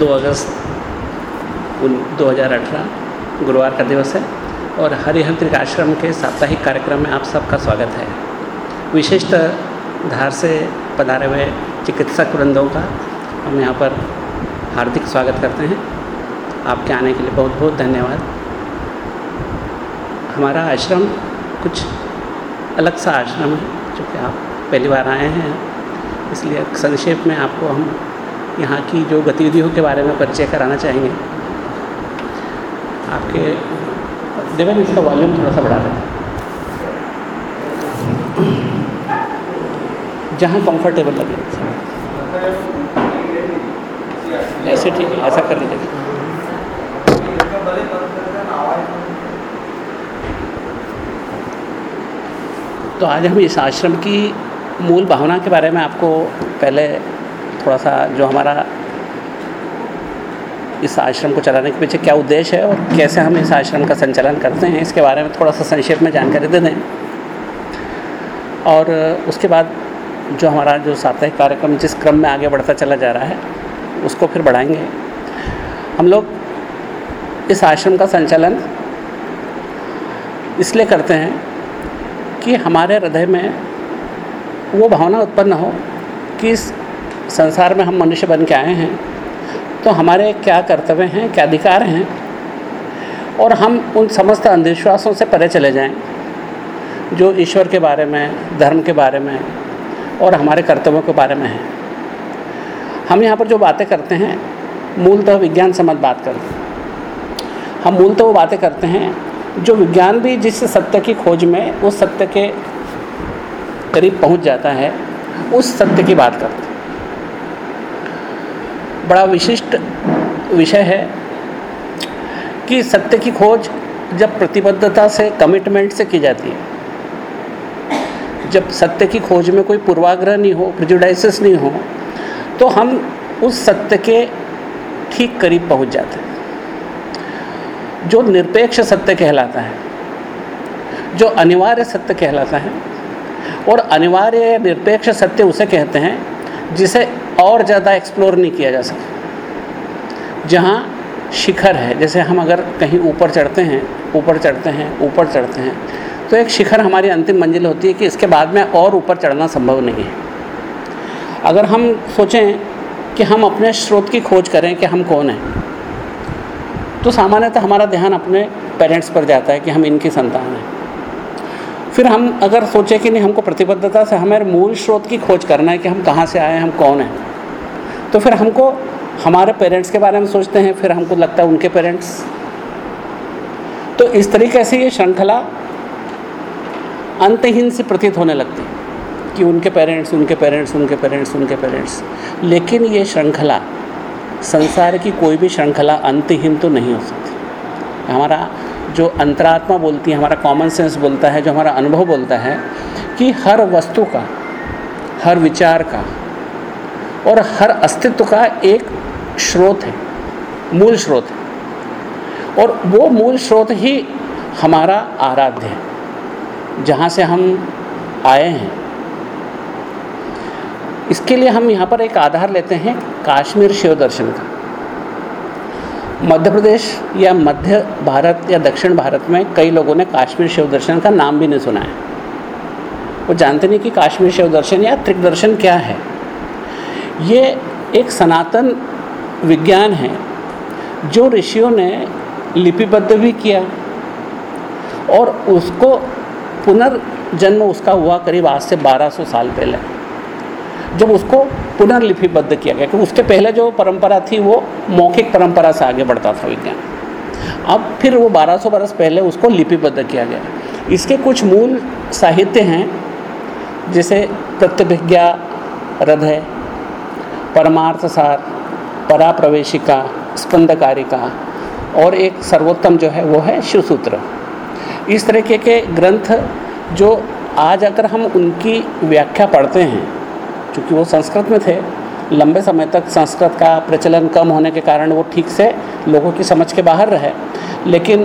दो अगस्त दो हज़ार अठारह, गुरुवार का दिवस है, और हरिहंत्रिक आश्रम के साप्ताहिक कार्यक्रम में आप सबका स्वागत है। विशिष्ट धार से पधारे हुए चिकित्सक वृंदों का हम यहाँ पर हार्दिक स्वागत करते हैं। आपके आने के लिए बहुत बहुत धन्यवाद। हमारा आश्रम कुछ अलग सा आश्रम है, जो कि आप पहली बार आए हैं, इसलिए संक्षेप में आपको हम यहाँ की जो गतिविधियों के बारे में परिचय कराना चाहेंगे। आपके देवेंद्र इसका वॉल्यूम थोड़ा सा बढ़ा दें। जहाँ कंफर्टेबल लगे। ऐसे ठीक है, ऐसा कर लीजिए। तो आज हम इस आश्रम की मूल भावना के बारे में आपको पहले थोड़ा सा जो हमारा इस आश्रम को चलाने के पीछे क्या उद्देश्य है और कैसे हम इस आश्रम का संचालन करते हैं, इसके बारे में थोड़ा सा संक्षेप में जानकारी दे दें। और उसके बाद जो हमारा जो साप्ताहिक कार्यक्रम जिस क्रम में आगे बढ़ता चला जा रहा है, उसको फिर बढ़ाएँगे। हम लोग इस आश्रम का संचालन इसलिए करते हैं कि हमारे हृदय में वो भावना उत्पन्न हो कि इस संसार में हम मनुष्य बन के आए हैं तो हमारे क्या कर्तव्य हैं, क्या अधिकार हैं? और हम उन समस्त अंधविश्वासों से परे चले जाएँ, जो ईश्वर के बारे में, धर्म के बारे में और हमारे कर्तव्यों के बारे में है। हम यहाँ पर जो बातें करते हैं, मूलतः विज्ञान सम्मत बात करते हैं हम मूलतः वो बातें करते हैं, जो विज्ञान भी जिस सत्य की खोज में उस सत्य के करीब पहुँच जाता है, उस सत्य की बात करते हैं। बड़ा विशिष्ट विषय है कि सत्य की खोज जब प्रतिबद्धता से कमिटमेंट से की जाती है। जब सत्य की खोज में कोई पूर्वाग्रह नहीं हो प्रिजुडाइसिस नहीं हो तो हम उस सत्य के ठीक करीब पहुँच जाते हैं। जो निरपेक्ष सत्य कहलाता है, जो अनिवार्य सत्य कहलाता है, और अनिवार्य निरपेक्ष सत्य उसे कहते हैं जिसे और ज़्यादा एक्सप्लोर नहीं किया जा सकता। जहाँ शिखर है, जैसे हम अगर कहीं ऊपर चढ़ते हैं, ऊपर चढ़ते हैं, ऊपर चढ़ते हैं तो एक शिखर हमारी अंतिम मंजिल होती है कि इसके बाद में और ऊपर चढ़ना संभव नहीं है। अगर हम सोचें कि हम अपने स्रोत की खोज करें कि हम कौन हैं तो सामान्यतः हमारा ध्यान अपने पेरेंट्स पर जाता है कि हम इनकी संतान हैं। फिर हम अगर सोचें कि नहीं, हमको प्रतिबद्धता से हमारे मूल स्रोत की खोज करना है कि हम कहाँ से आए हम कौन हैं तो फिर हमको, हमारे पेरेंट्स के बारे में सोचते हैं, फिर हमको लगता है उनके पेरेंट्स तो इस तरीके से ये श्रृंखला अंतहीन से प्रतीत होने लगती है कि उनके पेरेंट्स उनके पेरेंट्स उनके पेरेंट्स उनके पेरेंट्स लेकिन ये श्रृंखला, संसार की कोई भी श्रृंखला अंतहीन तो नहीं हो सकती। हमारा जो अंतरात्मा बोलती है, हमारा कॉमन सेंस बोलता है, जो हमारा अनुभव बोलता है कि हर वस्तु का, हर विचार का और हर अस्तित्व का एक स्रोत है, मूल स्रोत है। और वो मूल स्रोत ही हमारा आराध्य है, जहाँ से हम आए हैं। इसके लिए हम यहाँ पर एक आधार लेते हैं, काश्मीर शिव दर्शन का। मध्य प्रदेश या मध्य भारत या दक्षिण भारत में कई लोगों ने काश्मीर शिव दर्शन का नाम भी नहीं सुना है। वो जानते नहीं कि काश्मीर शिव दर्शन या त्रिक दर्शन क्या है। ये एक सनातन विज्ञान है, जो ऋषियों ने लिपिबद्ध भी किया और उसको पुनर्जन्म उसका हुआ करीब आज से 1200 साल पहले, जब उसको पुनर्लिपिबद्ध किया गया। क्योंकि उसके पहले जो परंपरा थी, वो मौखिक परंपरा से आगे बढ़ता था विज्ञान। अब फिर वो 1200 बरस पहले उसको लिपिबद्ध किया गया। इसके कुछ मूल साहित्य हैं, जैसे प्रत्यभिज्ञा हृदय परमार्थ सार पराप्रवेशिका स्पंदकारिका और एक सर्वोत्तम जो है वो है शिवसूत्र। इस तरीके के ग्रंथ जो आज अगर हम उनकी व्याख्या पढ़ते हैं, चूँकि वो संस्कृत में थे, लंबे समय तक संस्कृत का प्रचलन कम होने के कारण वो ठीक से लोगों की समझ के बाहर रहे। लेकिन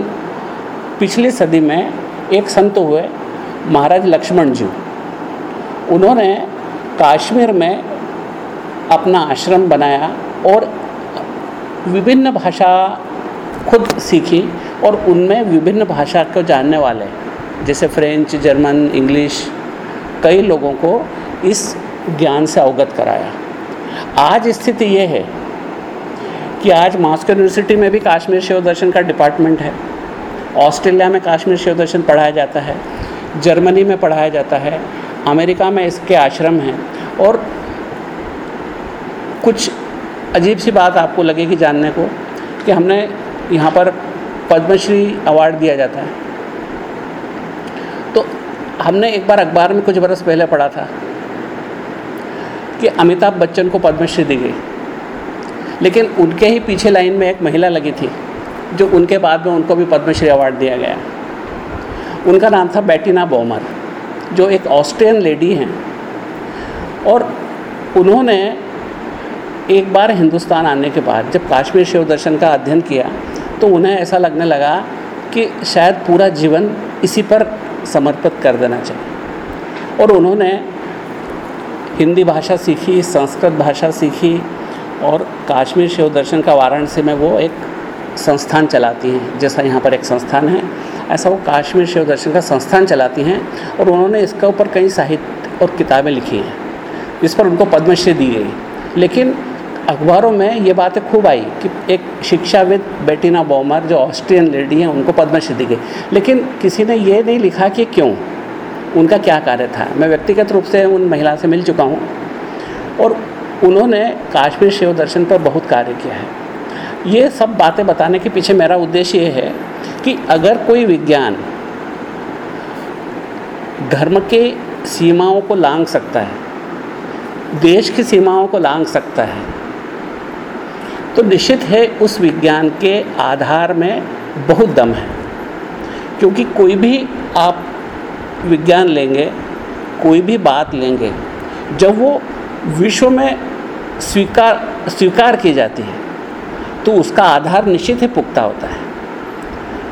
पिछली सदी में एक संत हुए महाराज लक्ष्मण जी। उन्होंने कश्मीर में अपना आश्रम बनाया और विभिन्न भाषा खुद सीखी और उनमें विभिन्न भाषा को जानने वाले, जैसे फ्रेंच जर्मन इंग्लिश कई लोगों को इस ज्ञान से अवगत कराया। आज स्थिति ये है कि आज मॉस्को यूनिवर्सिटी में भी काश्मीर शिव दर्शन का डिपार्टमेंट है। ऑस्ट्रेलिया में काश्मीर शिव दर्शन पढ़ाया जाता है। जर्मनी में पढ़ाया जाता है। अमेरिका में इसके आश्रम हैं। और कुछ अजीब सी बात आपको लगेगी जानने को कि हमने यहाँ पर पद्मश्री अवार्ड दिया जाता है। तो हमने एक बार अखबार में कुछ बरस पहले पढ़ा था कि अमिताभ बच्चन को पद्मश्री दी गई। लेकिन उनके ही पीछे लाइन में एक महिला लगी थी, जो उनके बाद में उनको भी पद्मश्री अवार्ड दिया गया। उनका नाम था बैटिना बोमर, जो एक ऑस्ट्रियन लेडी हैं। और उन्होंने एक बार हिंदुस्तान आने के बाद जब काश्मीर शिव दर्शन का अध्ययन किया तो उन्हें ऐसा लगने लगा कि शायद पूरा जीवन इसी पर समर्पित कर देना चाहिए। और उन्होंने हिंदी भाषा सीखी, संस्कृत भाषा सीखी, और काश्मीर शिव दर्शन का वाराणसी में वो एक संस्थान चलाती हैं, जैसा यहाँ पर एक संस्थान है। ऐसा वो काश्मीर शिव दर्शन का संस्थान चलाती हैं, और उन्होंने इसके ऊपर कई साहित्य और किताबें लिखी हैं, जिस पर उनको पद्मश्री दी गई। लेकिन अखबारों में ये बातें खूब आई कि एक शिक्षाविद बेटिना बॉमर, जो ऑस्ट्रियन लेडी हैं, उनको पद्मश्री दी गई। लेकिन किसी ने ये नहीं लिखा कि क्यों? उनका क्या कार्य था? मैं व्यक्तिगत रूप से उन महिला से मिल चुका हूँ और उन्होंने काश्मीर शिव दर्शन पर बहुत कार्य किया है। ये सब बातें बताने के पीछे मेरा उद्देश्य ये है कि अगर कोई विज्ञान धर्म के सीमाओं को लांग सकता है, देश की सीमाओं को लांग सकता है तो निश्चित है उस विज्ञान के आधार में बहुत दम है। क्योंकि कोई भी आप विज्ञान लेंगे, कोई भी बात लेंगे, जब वो विश्व में स्वीकार स्वीकार की जाती है तो उसका आधार निश्चित ही पुख्ता होता है।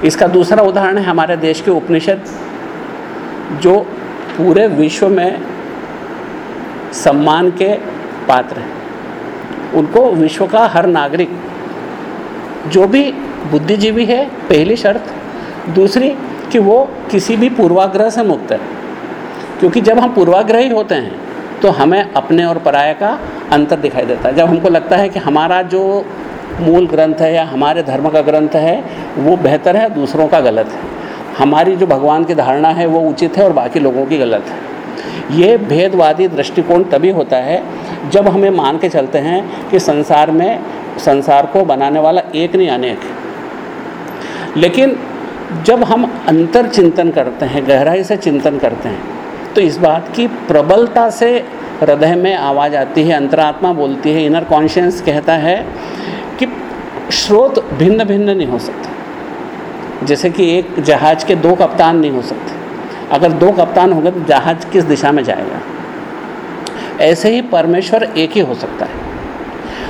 इसका दूसरा उदाहरण है हमारे देश के उपनिषद, जो पूरे विश्व में सम्मान के पात्र हैं। उनको विश्व का हर नागरिक। जो भी बुद्धिजीवी है, पहली शर्त। दूसरी, कि वो किसी भी पूर्वाग्रह से मुक्त है। क्योंकि जब हम पूर्वाग्रही होते हैं तो हमें अपने और पराये का अंतर दिखाई देता है। जब हमको लगता है कि हमारा जो मूल ग्रंथ है या हमारे धर्म का ग्रंथ है, वो बेहतर है, दूसरों का गलत है। हमारी जो भगवान की धारणा है, वो उचित है और बाकी लोगों की गलत है। ये भेदवादी दृष्टिकोण तभी होता है जब हमें मान के चलते हैं कि संसार में, संसार को बनाने वाला एक नहीं अनेक। लेकिन जब हम अंतर चिंतन करते हैं, गहराई से चिंतन करते हैं तो इस बात की प्रबलता से हृदय में आवाज़ आती है, अंतरात्मा बोलती है इनर कॉन्शियंस कहता है कि स्रोत भिन्न भिन्न नहीं हो सकते। जैसे कि एक जहाज़ के दो कप्तान नहीं हो सकते। अगर दो कप्तान होंगे तो जहाज़ किस दिशा में जाएगा? ऐसे ही परमेश्वर एक ही हो सकता है।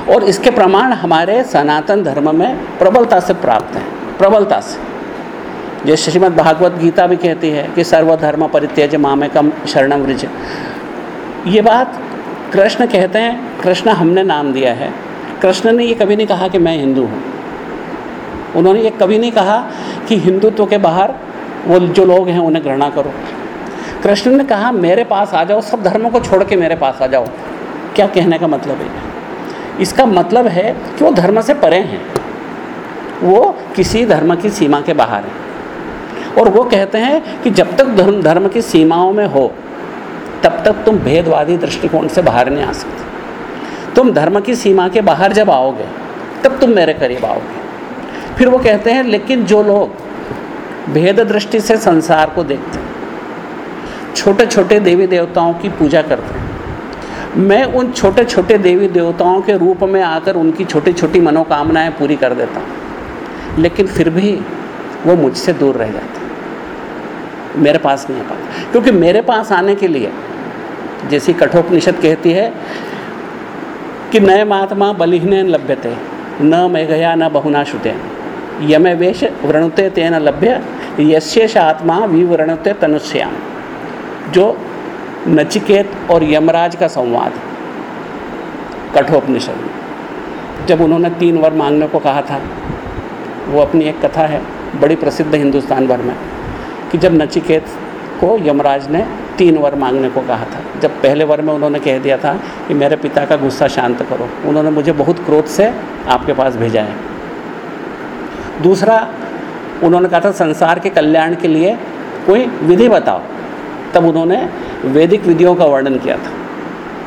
और इसके प्रमाण हमारे सनातन धर्म में प्रबलता से प्राप्त हैं, प्रबलता से। जैसे श्रीमद भागवत गीता भी कहती है कि सर्वधर्म परित्यज मामे कम शरणम वृज। ये बात कृष्ण कहते हैं, कृष्ण हमने नाम दिया है। कृष्ण ने ये कभी नहीं कहा कि मैं हिंदू हूँ। उन्होंने ये कभी नहीं कहा कि हिंदुत्व के बाहर वो जो लोग हैं उन्हें घृणा करो। कृष्ण ने कहा, मेरे पास आ जाओ, सब धर्मों को छोड़ के मेरे पास आ जाओ। क्या कहने का मतलब है? इसका मतलब है कि वो धर्म से परे हैं। वो किसी धर्म की सीमा के बाहर हैं। और वो कहते हैं कि जब तक धर्म धर्म की सीमाओं में हो, तब तक तुम भेदवादी दृष्टिकोण से बाहर नहीं आ सकते। तुम धर्म की सीमा के बाहर जब आओगे, तब तुम मेरे करीब आओगे। फिर वो कहते हैं, लेकिन जो लोग भेद दृष्टि से संसार को देखते हैं छोटे छोटे देवी देवताओं की पूजा करते हैं। मैं उन छोटे छोटे देवी देवताओं के रूप में आकर उनकी छोटी छोटी मनोकामनाएँ पूरी कर देता हूँ। लेकिन फिर भी वो मुझसे दूर रह जाते मेरे पास नहीं आ पाता। क्योंकि मेरे पास आने के लिए, जैसी कठोपनिषद कहती है कि नए महात्मा बलिहने लभ्यते, न मेघया न बहुना श्रुते यमे वेश वृणुते तेन लभ्य यशेष आत्मा विवृणुते तनुष्याम। जो नचिकेत और यमराज का संवाद कठोपनिषद में। जब उन्होंने तीन वर मांगने को कहा था, वो अपनी एक कथा है, बड़ी प्रसिद्ध हिंदुस्तान भर में, कि जब नचिकेत को यमराज ने तीन वर मांगने को कहा था, जब पहले वर में उन्होंने कह दिया था कि मेरे पिता का गुस्सा शांत करो, उन्होंने मुझे बहुत क्रोध से आपके पास भेजा है। दूसरा, उन्होंने कहा था, संसार के कल्याण के लिए कोई विधि बताओ। तब उन्होंने वैदिक विधियों का वर्णन किया था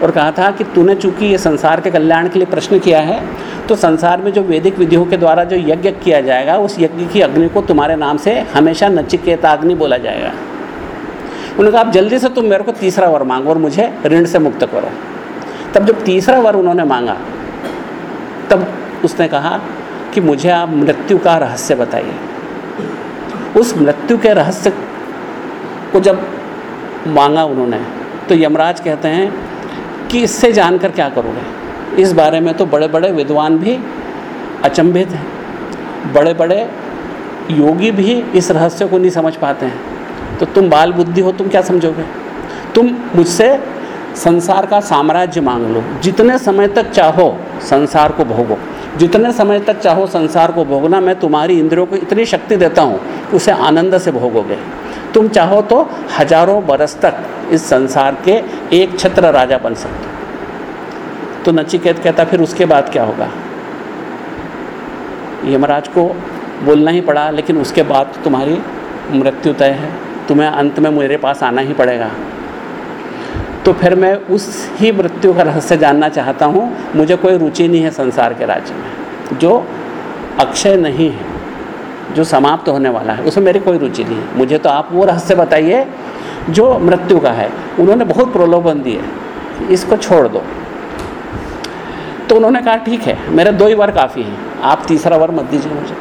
और कहा था कि तूने चूँकि ये संसार के कल्याण के लिए प्रश्न किया है तो संसार में जो वैदिक विधियों के द्वारा जो यज्ञ किया जाएगा, उस यज्ञ की अग्नि को तुम्हारे नाम से हमेशा नचिकेताग्नि बोला जाएगा। उन्होंने कहा, आप जल्दी से तुम मेरे को तीसरा वर मांगो और मुझे ऋण से मुक्त करो। तब जब तीसरा वर उन्होंने मांगा, तब उसने कहा कि मुझे आप मृत्यु का रहस्य बताइए। उस मृत्यु के रहस्य को जब मांगा उन्होंने। तो यमराज कहते हैं कि इससे जानकर क्या करोगे? इस बारे में तो बड़े बड़े विद्वान भी अचंभित हैं। बड़े बड़े योगी भी इस रहस्य को नहीं समझ पाते हैं। तो तुम बाल बुद्धि हो, तुम क्या समझोगे? तुम मुझसे संसार का साम्राज्य मांग लो। जितने समय तक चाहो संसार को भोगो। जितने समय तक चाहो संसार को भोगना, मैं तुम्हारी इंद्रियों को इतनी शक्ति देता हूँ उसे आनंद से भोगोगे। तुम चाहो तो हज़ारों बरस तक इस संसार के एक छत्र राजा बन सकते तो नचिकेत कहता, फिर उसके बाद क्या होगा? यमराज को बोलना ही पड़ा, लेकिन उसके बाद तो तुम्हारी मृत्यु तय है। तुम्हें अंत में मेरे पास आना ही पड़ेगा। तो फिर मैं उस ही मृत्यु का रहस्य जानना चाहता हूँ। मुझे कोई रुचि नहीं है संसार के राज्य में, जो अक्षय नहीं है। जो समाप्त होने वाला है, उसमें मेरी कोई रुचि नहीं है। मुझे तो आप वो रहस्य बताइए जो मृत्यु का है। उन्होंने बहुत प्रलोभन दिए। इसको छोड़ दो। तो उन्होंने कहा, ठीक है, मेरे दो ही वर काफ़ी हैं। आप तीसरा वर मत दीजिए मुझे।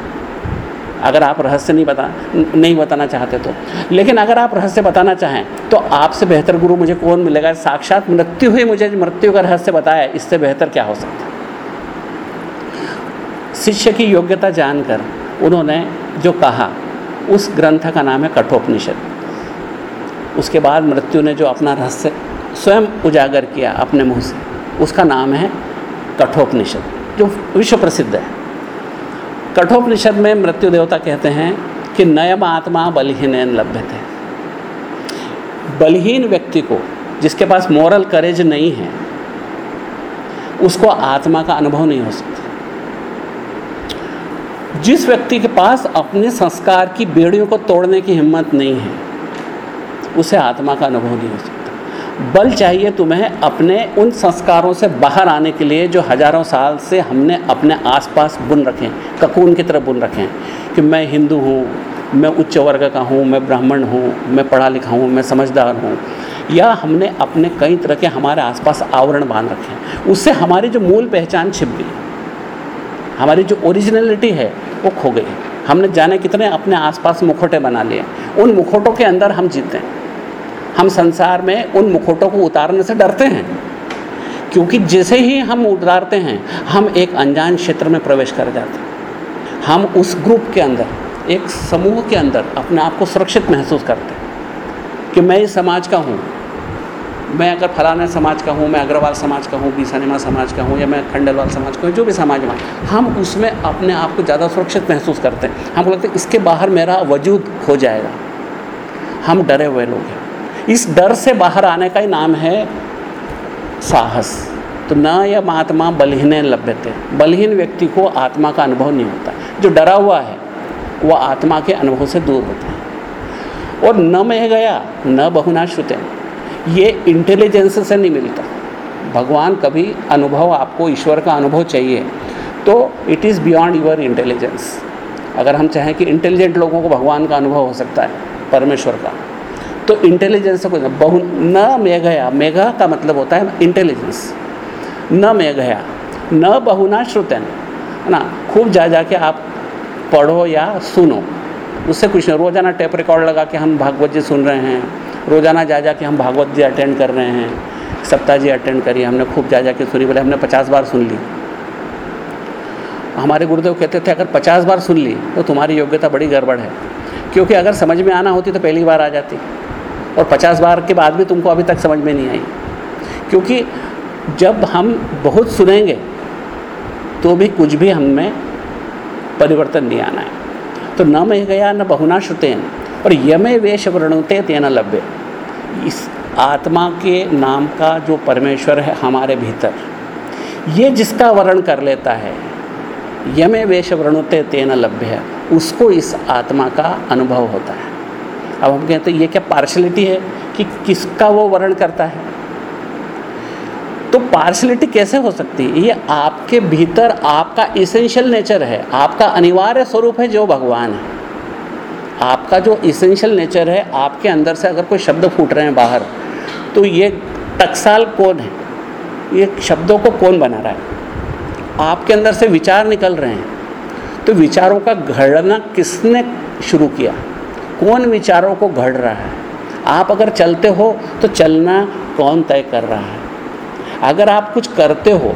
अगर आप रहस्य नहीं बता, नहीं बताना चाहते तो। लेकिन अगर आप रहस्य बताना चाहें तो आपसे बेहतर गुरु मुझे कौन मिलेगा? साक्षात मृत्यु हुई मुझे मृत्यु का रहस्य बताया इससे बेहतर क्या हो सकता शिष्य की योग्यता जानकर उन्होंने जो कहा, उस ग्रंथ का नाम है कठोपनिषद। उसके बाद मृत्यु ने जो अपना रहस्य स्वयं उजागर किया अपने मुँह से, उसका नाम है कठोपनिषद, जो विश्व प्रसिद्ध है। कठोपनिषद में मृत्यु देवता कहते हैं कि नयम आत्मा बलहीन लभ्य थे बलहीन व्यक्ति को, जिसके पास मॉरल करेज नहीं है, उसको आत्मा का अनुभव नहीं हो सकता। जिस व्यक्ति के पास अपने संस्कार की बेड़ियों को तोड़ने की हिम्मत नहीं है, उसे आत्मा का अनुभव नहीं हो सकता। बल चाहिए तुम्हें अपने उन संस्कारों से बाहर आने के लिए जो हज़ारों साल से हमने अपने आसपास बुन रखे, ककून की तरह बुन रखे हैं कि मैं हिंदू हूँ, मैं उच्च वर्ग का हूँ, मैं ब्राह्मण हूँ, मैं पढ़ा लिखा हूँ, मैं समझदार हूँ। या हमने अपने कई तरह के हमारे आसपास आवरण बाँध रखे। हैं उससे हमारी जो मूल पहचान छिप गई। हमारी जो ओरिजिनलिटी है, वो खो गई। हमने जाने कितने अपने आसपास मुखोटे बना लिए। उन मुखोटों के अंदर हम जीते हैं। हम संसार में उन मुखोटों को उतारने से डरते हैं। क्योंकि जैसे ही हम उतारते हैं, हम एक अनजान क्षेत्र में प्रवेश कर जाते हैं। हम उस ग्रुप के अंदर, एक समूह के अंदर अपने आप को सुरक्षित महसूस करते हैं कि मैं इस समाज का हूँ मैं अगर फलाना समाज का हूँ, मैं अग्रवाल समाज का हूँ बीसानिमा समाज का हूँ, या मैं खंडलवाल समाज का हूँ, जो भी समाज में हम उसमें अपने आप को ज़्यादा सुरक्षित महसूस करते हैं। हमको लगता है इसके बाहर मेरा वजूद हो जाएगा। हम डरे हुए लोग हैं। इस डर से बाहर आने का ही नाम है साहस। तो न यह आत्मा बलहीन लभ्यते बलहीन व्यक्ति को आत्मा का अनुभव नहीं होता। जो डरा हुआ है, वह आत्मा के अनुभव से दूर होता है। और न मैं गया, न बहुना श्रुते ये इंटेलिजेंस से नहीं मिलता। भगवान कभी अनुभव, आपको ईश्वर का अनुभव चाहिए। तो it is beyond your intelligence अगर हम चाहें कि इंटेलिजेंट लोगों को भगवान का अनुभव हो सकता है, परमेश्वर का तो इंटेलिजेंस से कोई बहु, न मेघया, मेघा का मतलब होता है इंटेलिजेंस न मेघया, न बहुना श्रुतन। है ना? खूब जा जा के आप पढ़ो या सुनो। उससे कुछ नहीं। रोज़ाना टेप रिकॉर्ड लगा के हम भागवत जी सुन रहे हैं। रोज़ाना जा जा के हम भागवत जी अटेंड कर रहे हैं सप्ताह जी अटेंड करिए हमने खूब जा जा के सुनी, बोले हमने पचास बार सुन ली। हमारे गुरुदेव कहते थे, अगर पचास बार सुन ली तो तुम्हारी योग्यता बड़ी गड़बड़ है। क्योंकि अगर समझ में आना होती तो पहली बार आ जाती। और पचास बार के बाद भी तुमको अभी तक समझ में नहीं आई। क्योंकि जब हम बहुत सुनेंगे तो भी कुछ भी हमें परिवर्तन नहीं आना है। तो न मैं गया, न बहुना श्रुतेन। और यमे वेश वर्णुते तेना लभ्य। इस आत्मा के नाम का जो परमेश्वर है हमारे भीतर, ये जिसका वर्ण कर लेता है, यमे वेश वर्णुते तेना लभ्य है, उसको इस आत्मा का अनुभव होता है। अब हम कहते हैं, ये क्या पार्शलिटी है कि किसका वो वर्ण करता है? तो पार्शलिटी कैसे हो सकती है? ये आपके भीतर आपका इसेंशियल नेचर है, आपका अनिवार्य स्वरूप है जो भगवान है। आपका जो इसेंशियल नेचर है, आपके अंदर से अगर कोई शब्द फूट रहे हैं बाहर तो ये टकसाल कौन है? ये शब्दों को कौन बना रहा है? आपके अंदर से विचार निकल रहे हैं। तो विचारों का घड़ना किसने शुरू किया? कौन विचारों को घड़ रहा है? आप अगर चलते हो तो चलना कौन तय कर रहा है? अगर आप कुछ करते हो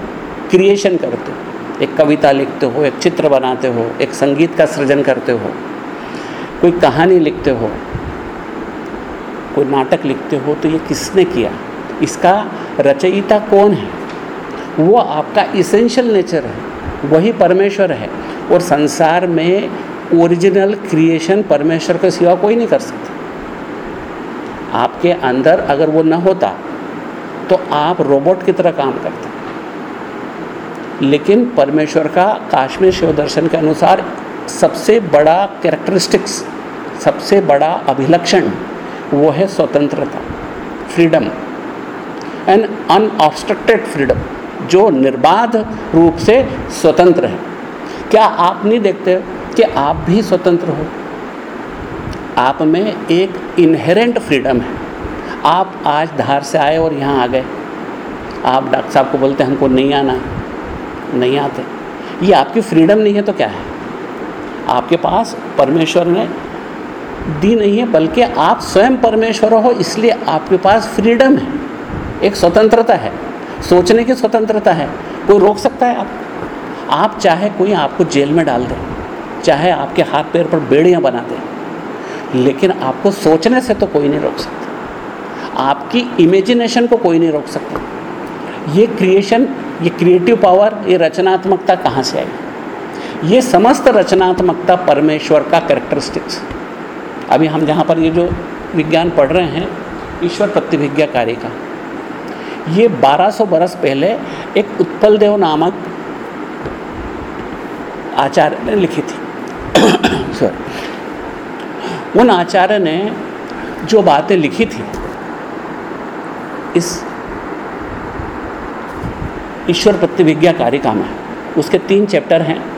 क्रिएशन करते हो, एक कविता लिखते हो, एक चित्र बनाते हो, एक संगीत का सृजन करते हो कोई कहानी लिखते हो, कोई नाटक लिखते हो तो ये किसने किया? इसका रचयिता कौन है? वो आपका इसेंशियल नेचर है, वही परमेश्वर है, और संसार में ओरिजिनल क्रिएशन परमेश्वर के सिवा कोई नहीं कर सकता। आपके अंदर अगर वो न होता तो आप रोबोट की तरह काम करते। लेकिन परमेश्वर का काश्मीर शिव दर्शन के अनुसार सबसे बड़ा कैरेक्टरिस्टिक्स सबसे बड़ा अभिलक्षण वो है स्वतंत्रता फ्रीडम एंड अनऑब्स्ट्रक्टेड फ्रीडम जो निर्बाध रूप से स्वतंत्र है। क्या आप नहीं देखते कि आप भी स्वतंत्र हो? आप में एक इनहेरेंट फ्रीडम है। आप आज धार से आए और यहाँ आ गए। आप डॉक्टर साहब को बोलते हैं, हमको नहीं आना नहीं आते। ये आपकी फ्रीडम नहीं है तो क्या है? आपके पास परमेश्वर ने दी नहीं है, बल्कि आप स्वयं परमेश्वर हो, इसलिए आपके पास फ्रीडम है। एक स्वतंत्रता है, सोचने की स्वतंत्रता है। कोई रोक सकता है आप? आप चाहे कोई आपको जेल में डाल दे, चाहे आपके हाथ पैर पर बेड़ियाँ बना दे, लेकिन आपको सोचने से तो कोई नहीं रोक सकता। आपकी इमेजिनेशन को कोई नहीं रोक सकता। ये क्रिएशन ये क्रिएटिव पावर ये रचनात्मकता कहाँ से आई? ये समस्त रचनात्मकता परमेश्वर का करेक्टरिस्टिक्स अभी हम जहाँ पर ये जो विज्ञान पढ़ रहे हैं, ईश्वर प्रतिभिज्ञा कार्य का ये 1200 बरस पहले एक उत्पल देव नामक आचार्य ने लिखी थी। सॉरी उन आचार्य ने जो बातें लिखी थी, इस ईश्वर प्रतिविज्ञा कारिका में, उसके तीन चैप्टर हैं।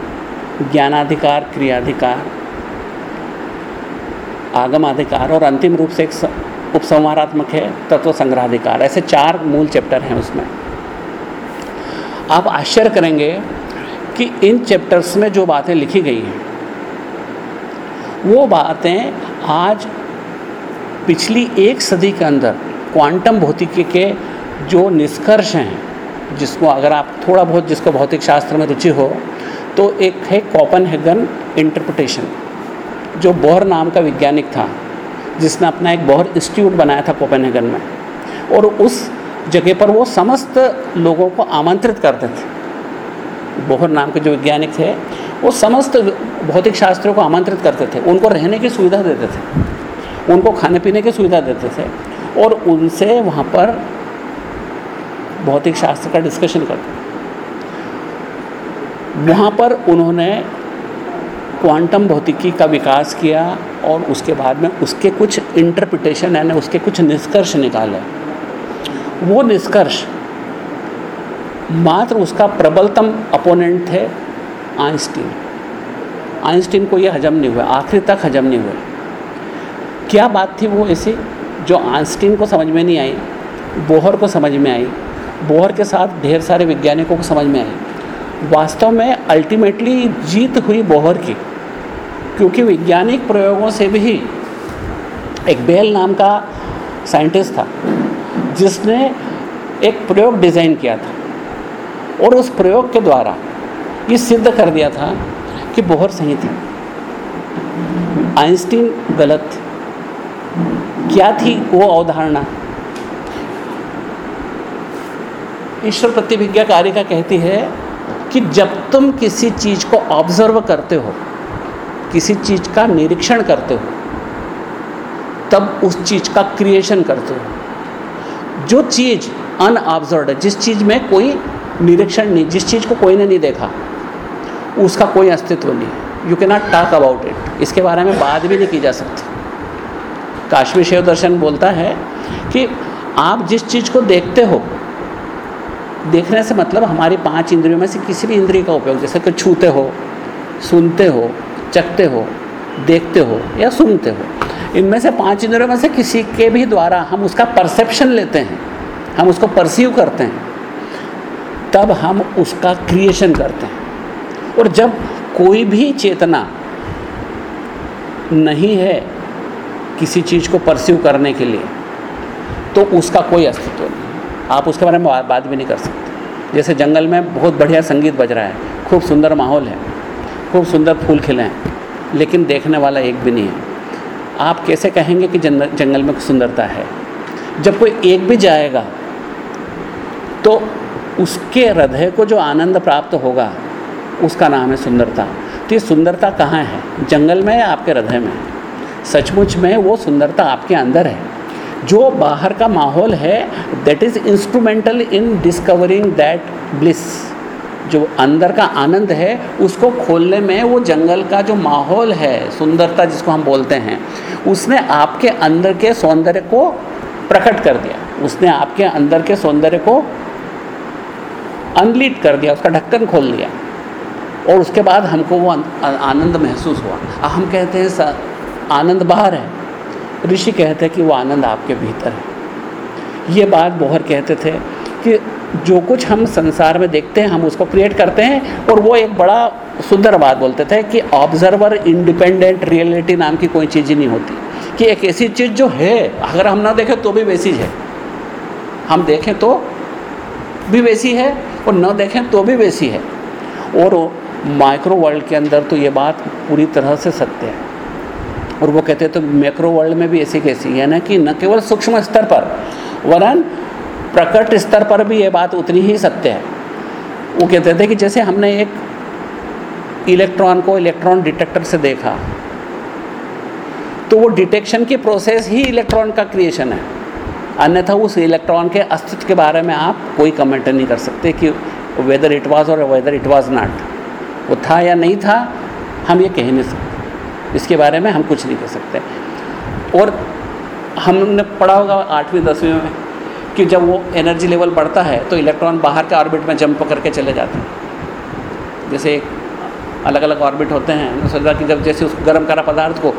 ज्ञानाधिकार, क्रियाधिकार, आगमाधिकार और अंतिम रूप से एक उपसंहारात्मक है तत्व संग्रहाधिकार ऐसे चार मूल चैप्टर हैं उसमें। आप आश्चर्य करेंगे कि इन चैप्टर्स में जो बातें लिखी गई हैं, वो बातें आज पिछली एक सदी के अंदर क्वांटम भौतिकी के जो निष्कर्ष हैं, जिसको अगर आप थोड़ा बहुत, जिसको भौतिक शास्त्र में रुचि हो तो एक है कॉपन हेगन इंटरप्रटेशन जो बोहर नाम का वैज्ञानिक था, जिसने अपना एक बोहर इंस्टीट्यूट बनाया था कोपेनहेगन में। और उस जगह पर वो समस्त लोगों को आमंत्रित करते थे। बोहर नाम के जो वैज्ञानिक थे, वो समस्त भौतिक शास्त्रों को आमंत्रित करते थे। उनको रहने की सुविधा देते थे। उनको खाने पीने की सुविधा देते थे। और उनसे वहाँ पर भौतिक शास्त्र का डिस्कशन करते वहाँ पर उन्होंने क्वांटम भौतिकी का विकास किया और उसके बाद में उसके कुछ इंटरप्रिटेशन यानी उसके कुछ निष्कर्ष निकाले। वो निष्कर्ष मात्र उसका प्रबलतम अपोनेंट थे आइंस्टीन। आइंस्टीन को ये हजम नहीं हुआ आखिर तक हजम नहीं हुआ क्या बात थी वो ऐसी जो आइंस्टीन को समझ में नहीं आई, बोहर को समझ में आई, बोहर के साथ ढेर सारे वैज्ञानिकों को समझ में आई। वास्तव में अल्टीमेटली जीत हुई बोहर की, क्योंकि वैज्ञानिक प्रयोगों से भी एक बेल नाम का साइंटिस्ट था, जिसने एक प्रयोग डिज़ाइन किया था और उस प्रयोग के द्वारा ये सिद्ध कर दिया था कि बोहर सही थी। आइंस्टीन गलत थी। क्या थी वो अवधारणा? ईश्वर प्रतिभिज्ञा कारिका कहती है कि जब तुम किसी चीज़ को ऑब्ज़र्व करते हो, किसी चीज़ का निरीक्षण करते हो, तब उस चीज़ का क्रिएशन करते हो। जो चीज़ अनऑब्जर्व है, जिस चीज़ में कोई निरीक्षण नहीं, जिस चीज़ को कोई ने नहीं देखा, उसका कोई अस्तित्व नहीं यू के नॉट टॉक अबाउट इट इसके बारे में बात भी नहीं की जा सकती। काश्मीर शिव दर्शन बोलता है कि आप जिस चीज़ को देखते हो देखने से मतलब हमारी पाँच इंद्रियों में से किसी भी इंद्रिय का उपयोग, जैसे कि छूते हो, सुनते हो, चखते हो, देखते हो या सुनते हो, इनमें से पाँच इंद्रियों में से किसी के भी द्वारा हम उसका परसेप्शन लेते हैं, हम उसको परसीव करते हैं, तब हम उसका क्रिएशन करते हैं। और जब कोई भी चेतना नहीं है किसी चीज़ को परसीव करने के लिए तो उसका कोई अस्तित्व नहीं। आप उसके बारे में बात भी नहीं कर सकते। जैसे जंगल में बहुत बढ़िया संगीत बज रहा है, खूब सुंदर माहौल है, खूब सुंदर फूल खिले हैं, लेकिन देखने वाला एक भी नहीं है। आप कैसे कहेंगे कि जंगल में सुंदरता है? जब कोई एक भी जाएगा तो उसके हृदय को जो आनंद प्राप्त होगा, उसका नाम है सुंदरता। तो ये सुंदरता कहाँ है? जंगल में या आपके हृदय में? सचमुच में वो सुंदरता आपके अंदर है। जो बाहर का माहौल है that is instrumental in discovering that bliss जो अंदर का आनंद है, उसको खोलने में वो जंगल का जो माहौल है, सुंदरता जिसको हम बोलते हैं, उसने आपके अंदर के सौंदर्य को प्रकट कर दिया। उसने आपके अंदर के सौंदर्य को अनलीट कर दिया, उसका ढक्कन खोल दिया। और उसके बाद हमको वो आनंद महसूस हुआ। हम कहते हैं आनंद बाहर है। ऋषि कहते हैं कि वो आनंद आपके भीतर है। ये बात बोहर कहते थे कि जो कुछ हम संसार में देखते हैं, हम उसको क्रिएट करते हैं और वो एक बड़ा सुंदर बात बोलते थे कि ऑब्जर्वर इंडिपेंडेंट रियलिटी नाम की कोई चीज़ ही नहीं होती। कि एक ऐसी चीज़ जो है, अगर हम ना देखें तो भी वैसी है। हम देखें तो भी वैसी है और न देखें तो भी वैसी है। और माइक्रो वर्ल्ड के अंदर तो ये बात पूरी तरह से सत्य है। और वो कहते हैं तो मैक्रो वर्ल्ड में भी ऐसी कैसी है। ना कि न केवल सूक्ष्म स्तर पर, वरन प्रकट स्तर पर भी ये बात उतनी ही सत्य है। वो कहते थे कि जैसे हमने एक इलेक्ट्रॉन को इलेक्ट्रॉन डिटेक्टर से देखा तो वो डिटेक्शन की प्रोसेस ही इलेक्ट्रॉन का क्रिएशन है। अन्यथा उस इलेक्ट्रॉन के अस्तित्व के बारे में आप कोई कमेंट नहीं कर सकते कि whether it was or whether it was not वो था या नहीं था, हम ये कह नहीं सकते। इसके बारे में हम कुछ नहीं कह सकते। और हमने पढ़ा होगा आठवीं, दसवीं में कि जब वो एनर्जी लेवल बढ़ता है तो इलेक्ट्रॉन बाहर के ऑर्बिट में जंप करके चले जाते हैं। जैसे एक अलग अलग ऑर्बिट होते हैं सोचा कि जब जैसे उस गर्म करा पदार्थ को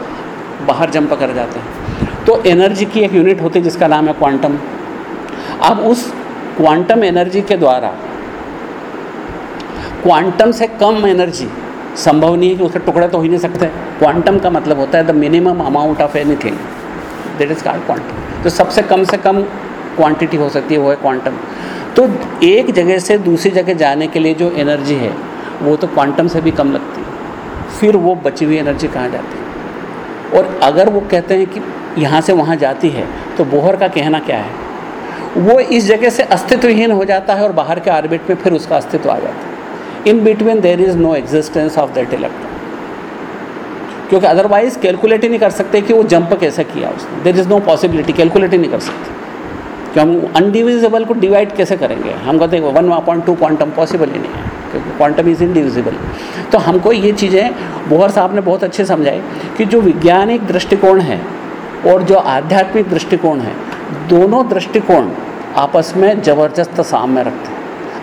बाहर जंप कर जाते हैं। तो एनर्जी की एक यूनिट होती है जिसका नाम है क्वांटम अब उस क्वांटम एनर्जी के द्वारा क्वांटम से कम एनर्जी संभव नहीं है कि उसके टुकड़े तो हो ही नहीं सकते क्वांटम का मतलब होता है the minimum amount of anything that is called quantum तो सबसे कम से कम क्वांटिटी हो सकती है, वो है क्वांटम तो एक जगह से दूसरी जगह जाने के लिए जो एनर्जी है, वो तो क्वांटम से भी कम लगती है। फिर वो बची हुई एनर्जी कहाँ जाती है? और अगर वो कहते हैं कि यहाँ से वहाँ जाती है तो बोहर का कहना क्या है? वो इस जगह से अस्तित्वहीन हो जाता है और बाहर के ऑर्बिट में फिर उसका अस्तित्व आ जाता है। In between there is no existence of that electron क्योंकि अदरवाइज़ कैलकुलेट ही नहीं कर सकते कि वो जंप कैसे किया उसने। There is no possibility calculate ही नहीं कर सकते। कि हम अनडिविजिबल को डिवाइड कैसे करेंगे? हम कहते हैं one point two quantum possible ही नहीं है, क्योंकि क्वांटम इज़ इनडिविजिबल तो हमको ये चीज़ें, बोहर साहब ने बहुत अच्छे समझाई कि जो वैज्ञानिक दृष्टिकोण है और जो आध्यात्मिक दृष्टिकोण है, दोनों दृष्टिकोण आपस में ज़बरदस्त सामने रखते हैं।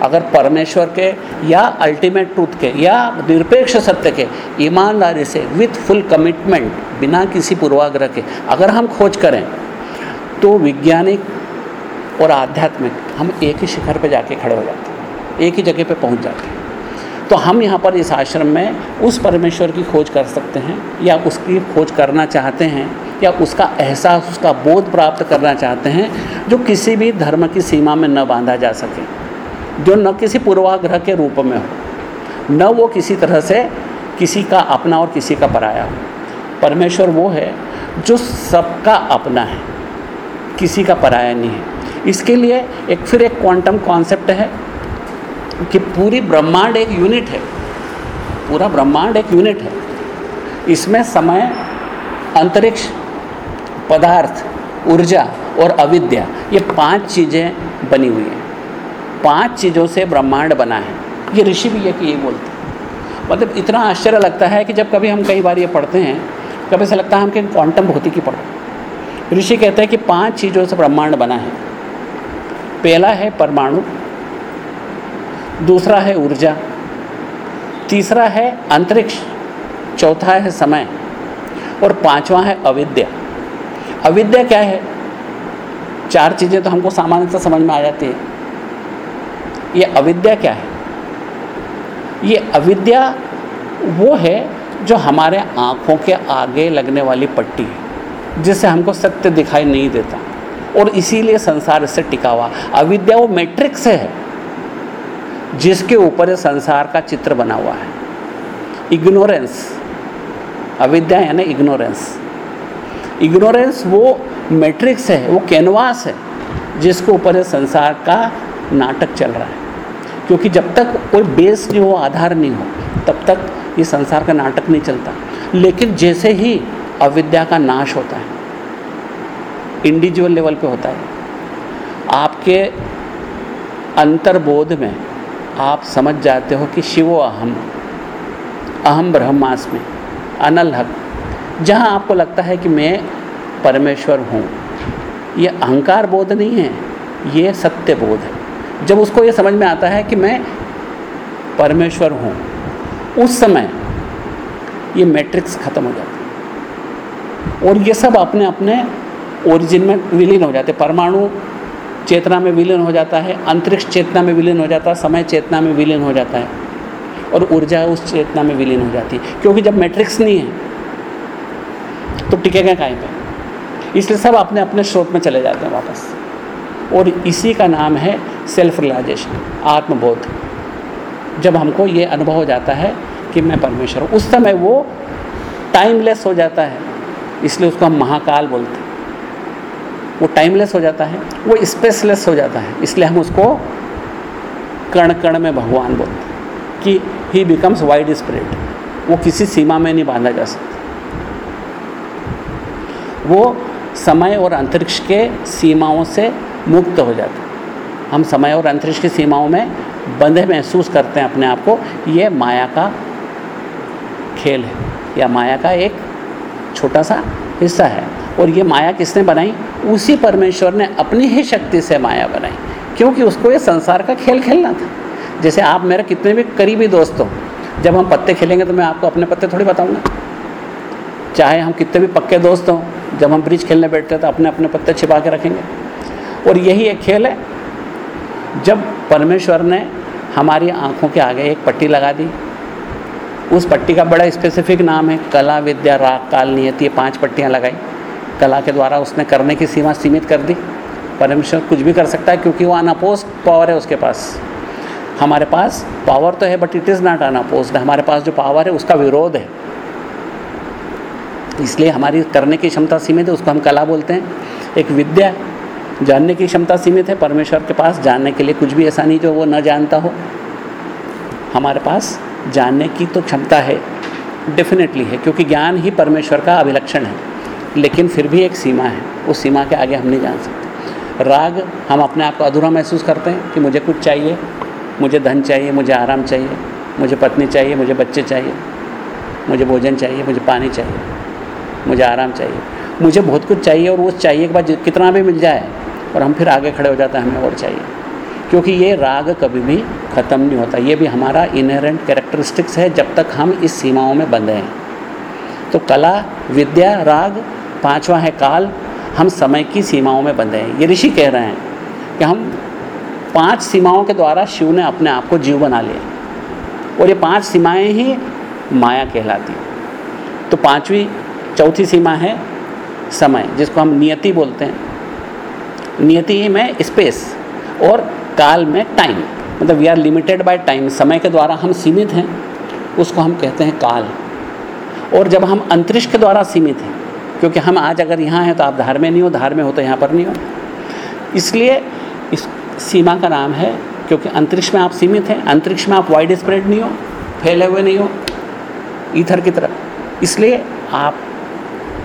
अगर परमेश्वर के या अल्टीमेट ट्रूथ के या निरपेक्ष सत्य के, ईमानदारी से विथ फुल कमिटमेंट बिना किसी पूर्वाग्रह के, अगर हम खोज करें तो वैज्ञानिक और आध्यात्मिक हम एक ही शिखर पर जाके खड़े हो जाते हैं, एक ही जगह पे पहुँच जाते हैं। तो हम यहाँ पर इस आश्रम में उस परमेश्वर की खोज कर सकते हैं, या उसकी खोज करना चाहते हैं, या उसका एहसास, उसका बोध प्राप्त करना चाहते हैं, जो किसी भी धर्म की सीमा में न बांधा जा सके। जो न किसी पूर्वाग्रह के रूप में हो, न वो किसी तरह से किसी का अपना और किसी का पराया हो। परमेश्वर वो है जो सबका अपना है, किसी का पराया नहीं है। इसके लिए एक फिर एक क्वांटम कॉन्सेप्ट है कि पूरी ब्रह्मांड एक यूनिट है। पूरा ब्रह्मांड एक यूनिट है। इसमें समय, अंतरिक्ष, पदार्थ, ऊर्जा और अविद्या, ये पाँच चीज़ें बनी हुई हैं। पाँच चीज़ों से ब्रह्मांड बना है। ये ऋषि भी ये कि ये बोलते हैं। मतलब इतना आश्चर्य लगता है कि जब कभी हम कई बार ये पढ़ते हैं, कभी ऐसा लगता है हम कि क्वांटम भौतिकी पढ़ो ऋषि कहते हैं कि पाँच चीज़ों से ब्रह्मांड बना है। पहला है परमाणु, दूसरा है ऊर्जा, तीसरा है अंतरिक्ष, चौथा है समय और पांचवा है अविद्या। अविद्या क्या है? चार चीज़ें तो हमको सामान्यतः समझ में आ जाती है। ये अविद्या क्या है? ये अविद्या वो है जो हमारे आँखों के आगे लगने वाली पट्टी है जिससे हमको सत्य दिखाई नहीं देता, और इसीलिए संसार इससे टिका हुआ। अविद्या वो मैट्रिक्स है, जिसके ऊपर संसार का चित्र बना हुआ है। इग्नोरेंस अविद्या यानी इग्नोरेंस इग्नोरेंस वो मैट्रिक्स है, वो कैनवास है, जिसके ऊपर संसार का नाटक चल रहा है। क्योंकि जब तक कोई बेस नहीं हो, आधार नहीं हो, तब तक ये संसार का नाटक नहीं चलता। लेकिन जैसे ही अविद्या का नाश होता है इंडिविजुअल लेवल पे होता है, आपके अंतर्बोध में आप समझ जाते हो कि शिवो अहम अहम ब्रह्मास्मि, अनल हक। जहाँ आपको लगता है कि मैं परमेश्वर हूँ, ये अहंकार बोध नहीं है, ये सत्य बोध है। जब उसको ये समझ में आता है कि मैं परमेश्वर हूँ, उस समय ये मैट्रिक्स ख़त्म हो जाती है। और ये सब अपने अपने ओरिजिन में विलीन हो जाते परमाणु चेतना में विलीन हो जाता है, अंतरिक्ष चेतना में विलीन हो जाता है, समय चेतना में विलीन हो जाता है, और ऊर्जा उस चेतना में विलीन हो जाती है। क्योंकि जब मैट्रिक्स नहीं है तो टिकेगा कहीं पे? इसलिए सब अपने अपने स्रोत में चले जाते हैं वापस। और इसी का नाम है सेल्फ रियलाइजेशन आत्मबोध। जब हमको ये अनुभव हो जाता है कि मैं परमेश्वर हूँ, उस समय वो टाइमलेस हो जाता है, इसलिए उसको हम महाकाल बोलते हैं। वो टाइमलेस हो जाता है, वो स्पेसलेस हो जाता है, इसलिए हम उसको कण कण में भगवान बोलते हैं कि ही बिकम्स वाइड स्प्रेड वो किसी सीमा में नहीं बांधा जा सकता। वो समय और अंतरिक्ष के सीमाओं से मुक्त हो जाता है। हम समय और अंतरिक्ष की सीमाओं में बंधे महसूस करते हैं अपने आप को। ये माया का खेल है। या माया का एक छोटा सा हिस्सा है। और ये माया किसने बनाई? उसी परमेश्वर ने अपनी ही शक्ति से माया बनाई। क्योंकि उसको ये संसार का खेल खेलना था। जैसे आप मेरे कितने भी करीबी दोस्त हो, जब हम पत्ते खेलेंगे तो मैं आपको अपने पत्ते थोड़ी बताऊँगा। चाहे हम कितने भी पक्के दोस्त हों, जब हम ब्रिज खेलने बैठते हैं तो अपने अपने पत्ते छिपा के रखेंगे। और यही एक खेल है। जब परमेश्वर ने हमारी आँखों के आगे एक पट्टी लगा दी, उस पट्टी का बड़ा स्पेसिफिक नाम है, कला, विद्या, राग, काल, नियति, ये पाँच पट्टियाँ लगाई। कला के द्वारा उसने करने की सीमा सीमित कर दी। परमेश्वर कुछ भी कर सकता है क्योंकि वो अनअपोज पावर है उसके पास। हमारे पास पावर तो है but it is not unopposed हमारे पास जो पावर है, उसका विरोध है। इसलिए हमारी करने की क्षमता सीमित है, उसको हम कला बोलते हैं। एक विद्या जानने की क्षमता सीमित है, परमेश्वर के पास जानने के लिए कुछ भी ऐसा नहीं जो वो न जानता हो। हमारे पास जानने की तो क्षमता है डेफिनेटली है, क्योंकि ज्ञान ही परमेश्वर का अभिलक्षण है, लेकिन फिर भी एक सीमा है, उस सीमा के आगे हम नहीं जान सकते। राग, हम अपने आप को अधूरा महसूस करते हैं कि मुझे कुछ चाहिए, मुझे धन चाहिए, मुझे आराम चाहिए, मुझे पत्नी चाहिए, मुझे बच्चे चाहिए, मुझे भोजन चाहिए, मुझे पानी चाहिए, मुझे आराम चाहिए। मुझे बहुत कुछ चाहिए और उस चाहिए के बाद कितना भी मिल जाए और हम फिर आगे खड़े हो जाते हैं, हमें और चाहिए। क्योंकि ये राग कभी भी ख़त्म नहीं होता। ये भी हमारा इनहेरेंट कैरेक्टरिस्टिक्स है, जब तक हम इस सीमाओं में बंधे हैं। तो कला, विद्या, राग, पांचवा है काल, हम समय की सीमाओं में बंधे हैं। ये ऋषि कह रहे हैं कि हम पाँच सीमाओं के द्वारा शिव ने अपने आप को जीव बना लिया। और ये पाँच सीमाएँ ही माया कहलाती तो पांचवी, चौथी सीमा है समय, जिसको हम नियति बोलते हैं। नियति में स्पेस और काल में टाइम मतलब we are limited by time समय के द्वारा हम सीमित हैं, उसको हम कहते हैं काल. और जब हम अंतरिक्ष के द्वारा सीमित हैं, क्योंकि हम आज अगर यहाँ हैं तो आप धार में नहीं हो, धार में हो तो यहाँ पर नहीं हो. इसलिए इस सीमा का नाम है, क्योंकि अंतरिक्ष में आप सीमित हैं, अंतरिक्ष में आप वाइड स्प्रेड नहीं हो, फैले हुए नहीं हो ईथर की तरह इसलिए आप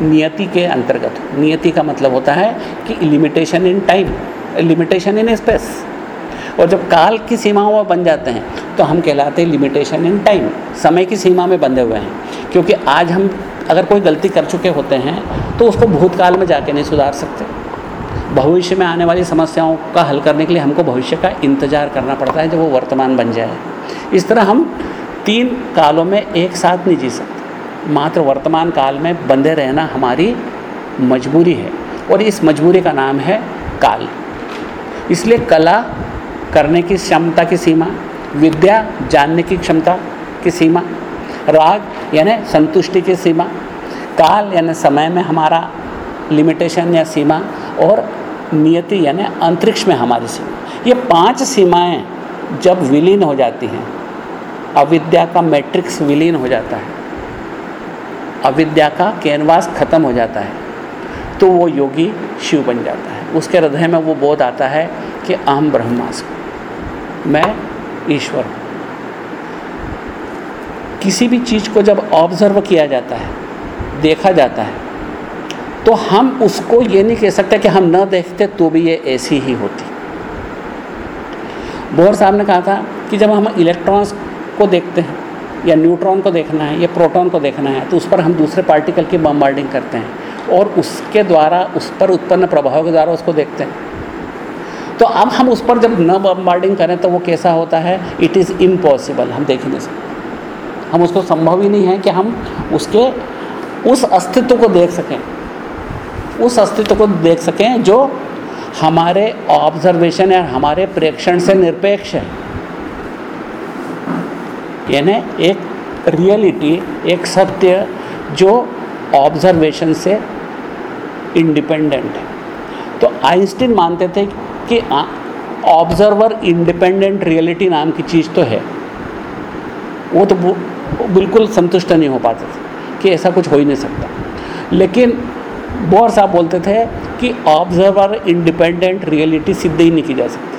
नियति के अंतर्गत। नियति का मतलब होता है कि limitation in time limitation in space और जब काल की सीमाओं में बन जाते हैं तो हम कहलाते हैं लिमिटेशन इन टाइम समय की सीमा में बंधे हुए हैं। क्योंकि आज हम अगर कोई गलती कर चुके होते हैं तो उसको भूतकाल में जाके नहीं सुधार सकते। भविष्य में आने वाली समस्याओं का हल करने के लिए हमको भविष्य का इंतज़ार करना पड़ता है जब वो वर्तमान बन जाए। इस तरह हम तीन कालों में एक साथ नहीं जी सकते। मात्र वर्तमान काल में बंधे रहना हमारी मजबूरी है। और इस मजबूरी का नाम है काल। इसलिए कला करने की क्षमता की सीमा, विद्या जानने की क्षमता की सीमा, राग यानी संतुष्टि की सीमा, काल यानी समय में हमारा लिमिटेशन या सीमा, और नियति यानी अंतरिक्ष में हमारी सीमा। ये पाँच सीमाएँ जब विलीन हो जाती हैं, अविद्या का मैट्रिक्स विलीन हो जाता है। अविद्या का कैनवास खत्म हो जाता है तो वो योगी शिव बन जाता है। उसके हृदय में वो बोध आता है कि अहम ब्रह्मास्म, मैं ईश्वर हूँ। किसी भी चीज़ को जब ऑब्ज़र्व किया जाता है, देखा जाता है तो हम उसको ये नहीं कह सकते कि हम न देखते तो भी ये ऐसी ही होती। बोर साहब ने कहा था कि जब हम इलेक्ट्रॉन्स को देखते हैं या न्यूट्रॉन को देखना है, या प्रोटॉन को देखना है तो उस पर हम दूसरे पार्टिकल की बम्बार्डिंग करते हैं और उसके द्वारा उस पर उत्पन्न प्रभाव के द्वारा उसको देखते हैं। तो अब हम उस पर जब न बम्बार्डिंग करें तो वो कैसा होता है? इट इज़ इम्पॉसिबल हम देख ही नहीं सकते। हम उसको संभव ही नहीं है कि हम उसके उस अस्तित्व को देख सकें। उस अस्तित्व को देख सकें जो हमारे ऑब्जर्वेशन या हमारे प्रेक्षण से निरपेक्ष है। यानी एक रियलिटी एक सत्य जो ऑब्जर्वेशन से इंडिपेंडेंट है। तो आइंस्टीन मानते थे कि ऑब्जर्वर इंडिपेंडेंट रियलिटी नाम की चीज़ तो है। वो तो बिल्कुल संतुष्ट नहीं हो पाते थे कि ऐसा कुछ हो ही नहीं सकता। लेकिन बोर साहब बोलते थे कि ऑब्जर्वर इंडिपेंडेंट रियलिटी सिद्ध ही नहीं की जा सकती।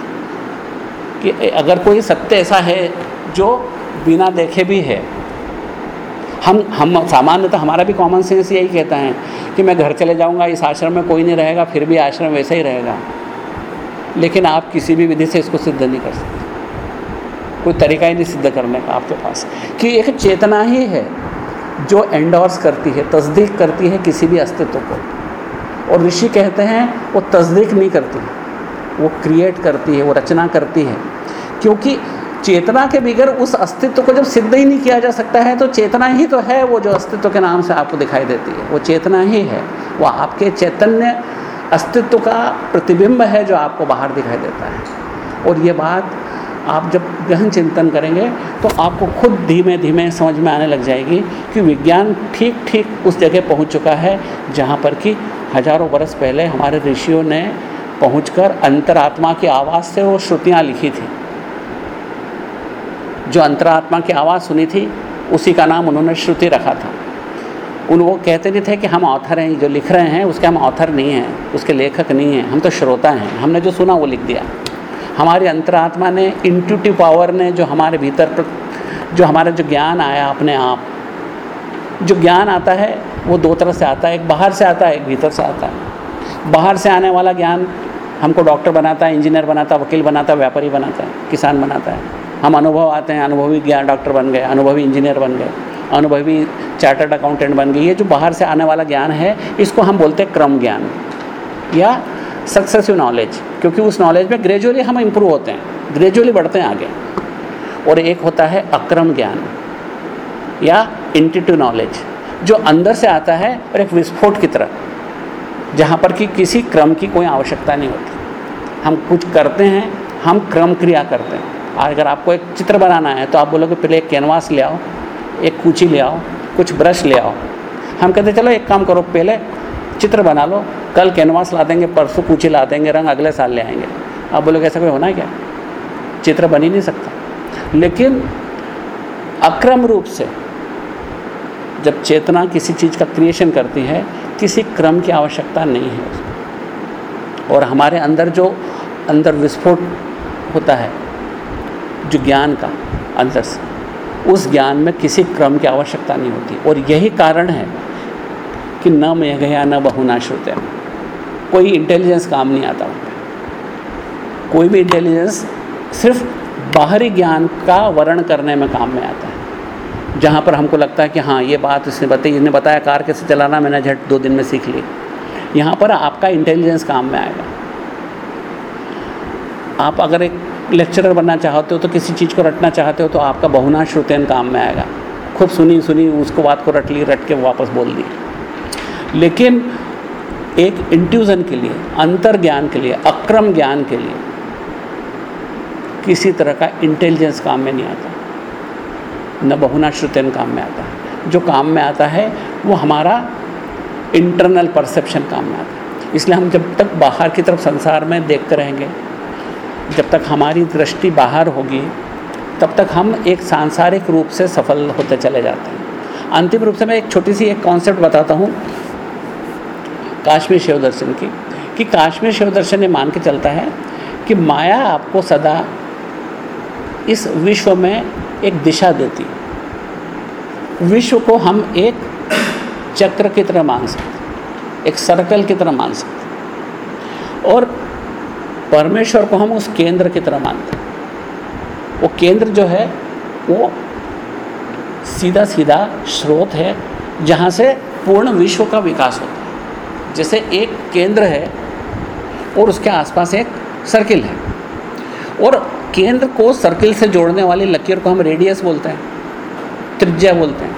कि अगर कोई सत्य ऐसा है जो बिना देखे भी है। हम हम सामान्यतः हमारा भी कॉमन सेंस यही कहता है कि मैं घर चले जाऊँगा, इस आश्रम में कोई नहीं रहेगा, फिर भी आश्रम वैसा ही रहेगा। लेकिन आप किसी भी विधि से इसको सिद्ध नहीं कर सकते। कोई तरीका ही नहीं सिद्ध करने का आपके पास। कि एक चेतना ही है जो एंडोर्स करती है, तस्दीक करती है किसी भी अस्तित्व को। और ऋषि कहते हैं, वो तस्दीक नहीं करती। वो क्रिएट करती है, वो रचना करती है। क्योंकि चेतना के बगैर उस अस्तित्व को जब सिद्ध ही नहीं किया जा सकता है तो चेतना ही तो है, वो जो अस्तित्व के नाम से आपको दिखाई देती है, वो चेतना ही है। वो आपके चैतन्य अस्तित्व का प्रतिबिंब है जो आपको बाहर दिखाई देता है। और ये बात आप जब गहन चिंतन करेंगे तो आपको खुद धीमे धीमे समझ में आने लग जाएगी कि विज्ञान ठीक ठीक उस जगह पहुँच चुका है, जहाँ पर कि हज़ारों बरस पहले हमारे ऋषियों ने पहुंचकर अंतरात्मा की आवाज़ से वो श्रुतियाँ लिखी थी। जो अंतरात्मा की आवाज़ सुनी थी, उसी का नाम उन्होंने श्रुति रखा था। उन वो कहते नहीं थे कि हम ऑथर हैं, जो लिख रहे हैं, उसके हम ऑथर नहीं हैं, उसके लेखक नहीं हैं, हम तो श्रोता हैं। हमने जो सुना, वो लिख दिया। हमारी अंतरात्मा ने इंट्यूटिव पावर ने, जो हमारे भीतर पर, जो हमारा जो ज्ञान आया अपने आप, जो ज्ञान आता है, वो दो तरह से आता है। एक बाहर से आता है, एक भीतर से आता है। बाहर से आने वाला ज्ञान हमको डॉक्टर बनाता है इंजीनियर बनाता है, वकील बनाता है, व्यापारी बनाता है, किसान बनाता है। हम अनुभव आते हैं, अनुभवी ज्ञान डॉक्टर बन गए, अनुभवी इंजीनियर बन गए, अनुभवी चार्टर्ड अकाउंटेंट बन गए। ये जो बाहर से आने वाला ज्ञान है, इसको हम बोलते हैं क्रम ज्ञान या सक्सेसिव नॉलेज क्योंकि उस नॉलेज में ग्रेजुअली हम इम्प्रूव होते हैं ग्रेजुअली बढ़ते हैं आगे। और एक होता है अक्रम ज्ञान या इंटिटिव नॉलेज जो अंदर से आता है और एक विस्फोट की तरह, जहाँ पर कि किसी क्रम की कोई आवश्यकता नहीं होती। हम कुछ करते हैं, हम क्रम क्रिया करते हैं। अगर आपको एक चित्र बनाना है तो आप बोलोगे, पहले एक कैनवास ले आओ, एक कूची ले आओ, कुछ ब्रश ले आओ। हम कहते, चलो एक काम करो, पहले चित्र बना लो, कल कैनवास ला देंगे, परसों कूची ला देंगे, रंग अगले साल ले आएँगे। आप बोलोगे, ऐसा कोई होना क्या? चित्र बन ही नहीं सकता। लेकिन अक्रम रूप से जब चेतना किसी चीज़ का क्रिएशन करती है, किसी क्रम की आवश्यकता नहीं है और हमारे अंदर जो अंदर विस्फोट होता है जो ज्ञान का अंदर से उस ज्ञान में किसी क्रम की आवश्यकता नहीं होती। और यही कारण है कि न मैं गया, न बहुना श्रुत कोई इंटेलिजेंस काम नहीं आता कोई भी इंटेलिजेंस सिर्फ़ बाहरी ज्ञान का वर्ण करने में काम में आता है। जहाँ पर हमको लगता है कि हाँ ये बात इसने बताई इसने बताया, कार कैसे चलाना, मैंने झट दो दिन में सीख ली। यहाँ पर आपका इंटेलिजेंस काम में आएगा। आप अगर एक लेक्चरर बनना चाहते हो तो किसी चीज़ को रटना चाहते हो तो आपका बहुना श्रुतन काम में आएगा। खूब सुनी सुनी, उसको बात को रट ली, रट के वापस बोल दी। लेकिन एक इंट्यूज़न के लिए अंतर ज्ञान के लिए, अक्रम ज्ञान के लिए किसी तरह का इंटेलिजेंस काम में नहीं आता। न बहुना श्रुतन काम में आता। है जो काम में आता है, वो हमारा इंटरनल परसेप्शन काम में आता। है इसलिए हम जब तक बाहर की तरफ़ संसार में देखते रहेंगे जब तक हमारी दृष्टि बाहर होगी, तब तक हम एक सांसारिक रूप से सफल होते चले जाते हैं। अंतिम रूप से मैं एक छोटी सी एक कॉन्सेप्ट बताता हूँ, काश्मीर शिव दर्शन की, कि काश्मीर शिव दर्शन ये मान के चलता है कि माया आपको सदा इस विश्व में एक दिशा देती विश्व को हम एक चक्र की तरह मान सकते एक सर्कल की तरह मान सकते और परमेश्वर को हम उस केंद्र की तरह मानते हैं। वो केंद्र जो है, वो सीधा सीधा स्रोत है, जहाँ से पूर्ण विश्व का विकास होता है। जैसे एक केंद्र है और उसके आसपास एक सर्किल है। और केंद्र को सर्किल से जोड़ने वाली लकीर को हम रेडियस बोलते हैं, त्रिज्या बोलते हैं।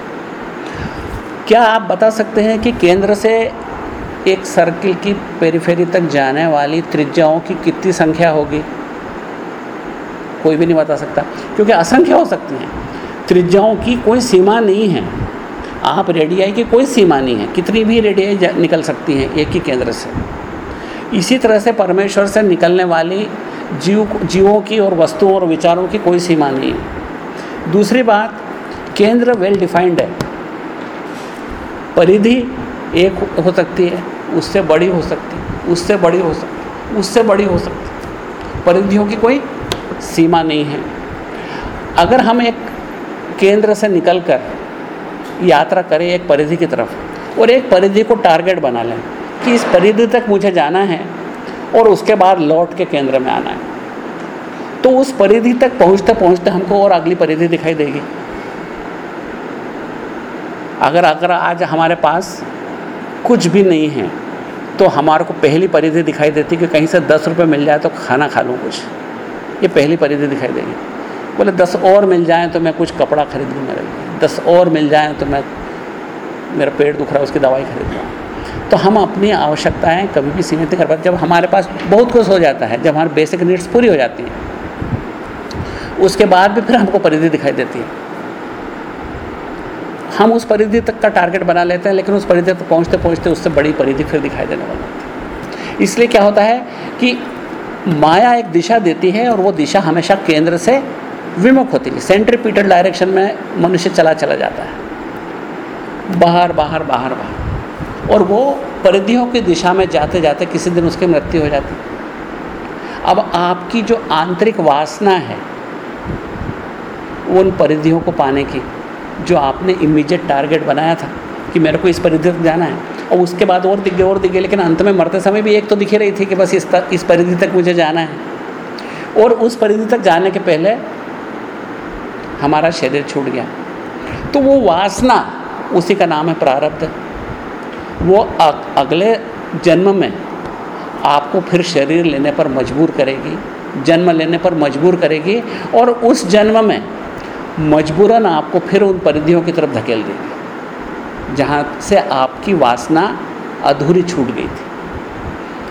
क्या आप बता सकते हैं कि केंद्र से एक सर्किल की पेरीफेरी तक जाने वाली त्रिज्याओं की कितनी संख्या होगी? कोई भी नहीं बता सकता। क्योंकि असंख्य हो सकती हैं। त्रिज्याओं की कोई सीमा नहीं है। आप रेडियाई की कोई सीमा नहीं है। कितनी भी रेडियाई निकल सकती हैं एक ही केंद्र से। इसी तरह से परमेश्वर से निकलने वाली जीव जीवों की और वस्तुओं और विचारों की कोई सीमा नहीं है। दूसरी बात, केंद्र वेल डिफाइंड है। परिधि एक हो सकती है, उससे बड़ी हो सकती है, उससे बड़ी हो सकती उससे बड़ी हो सकती परिधियों की कोई सीमा नहीं है। अगर हम एक केंद्र से निकल कर यात्रा करें एक परिधि की तरफ़ और एक परिधि को टारगेट बना लें कि इस परिधि तक मुझे जाना है और उसके बाद लौट के केंद्र में आना है तो उस परिधि तक पहुँचते पहुँचते हमको और अगली परिधि दिखाई देगी। अगर अगर आज हमारे पास कुछ भी नहीं है तो हमारे को पहली परिधि दिखाई देती कि कहीं से दस रुपये मिल जाए तो खाना खा लूँ कुछ। ये पहली परिधि दिखाई देगी। बोले, दस और मिल जाए तो मैं कुछ कपड़ा खरीद लूँ मेरे लिए। दस और मिल जाए तो मैं, मेरा पेट दुख रहा है, उसकी दवाई खरीद लूँ। तो हम अपनी आवश्यकताएँ कभी भी सीमित नहीं कर पाते। जब हमारे पास बहुत कुछ हो जाता है, जब हमारी बेसिक नीड्स पूरी हो जाती हैं, उसके बाद भी फिर हमको परिधि दिखाई देती है। हम उस परिधि तक का टारगेट बना लेते हैं, लेकिन उस परिधि तक पहुँचते पहुँचते उससे बड़ी परिधि फिर दिखाई देने वाली होती है। इसलिए क्या होता है कि माया एक दिशा देती है और वो दिशा हमेशा केंद्र से विमुख होती है। सेंट्रीपीटल डायरेक्शन में मनुष्य चला चला जाता है। बाहर बाहर बाहर बाहर। और वो परिधियों की दिशा में जाते जाते किसी दिन उसकी मृत्यु हो जाती अब आपकी जो आंतरिक वासना है, उन परिधियों को पाने की जो आपने इमीडिएट टारगेट बनाया था कि मेरे को इस परिधि तक जाना है। और उसके बाद और दिख गए और दिख गए लेकिन अंत में मरते समय भी एक तो दिखी रही थी कि बस इस तक इस परिधि तक मुझे जाना है। और उस परिधि तक जाने के पहले हमारा शरीर छूट गया। तो वो वासना, उसी का नाम है प्रारब्ध। वो अगले जन्म में आपको फिर शरीर लेने पर मजबूर करेगी, जन्म लेने पर मजबूर करेगी, और उस जन्म में मजबूरन आपको फिर उन परिधियों की तरफ़ धकेल देंगे जहाँ से आपकी वासना अधूरी छूट गई थी।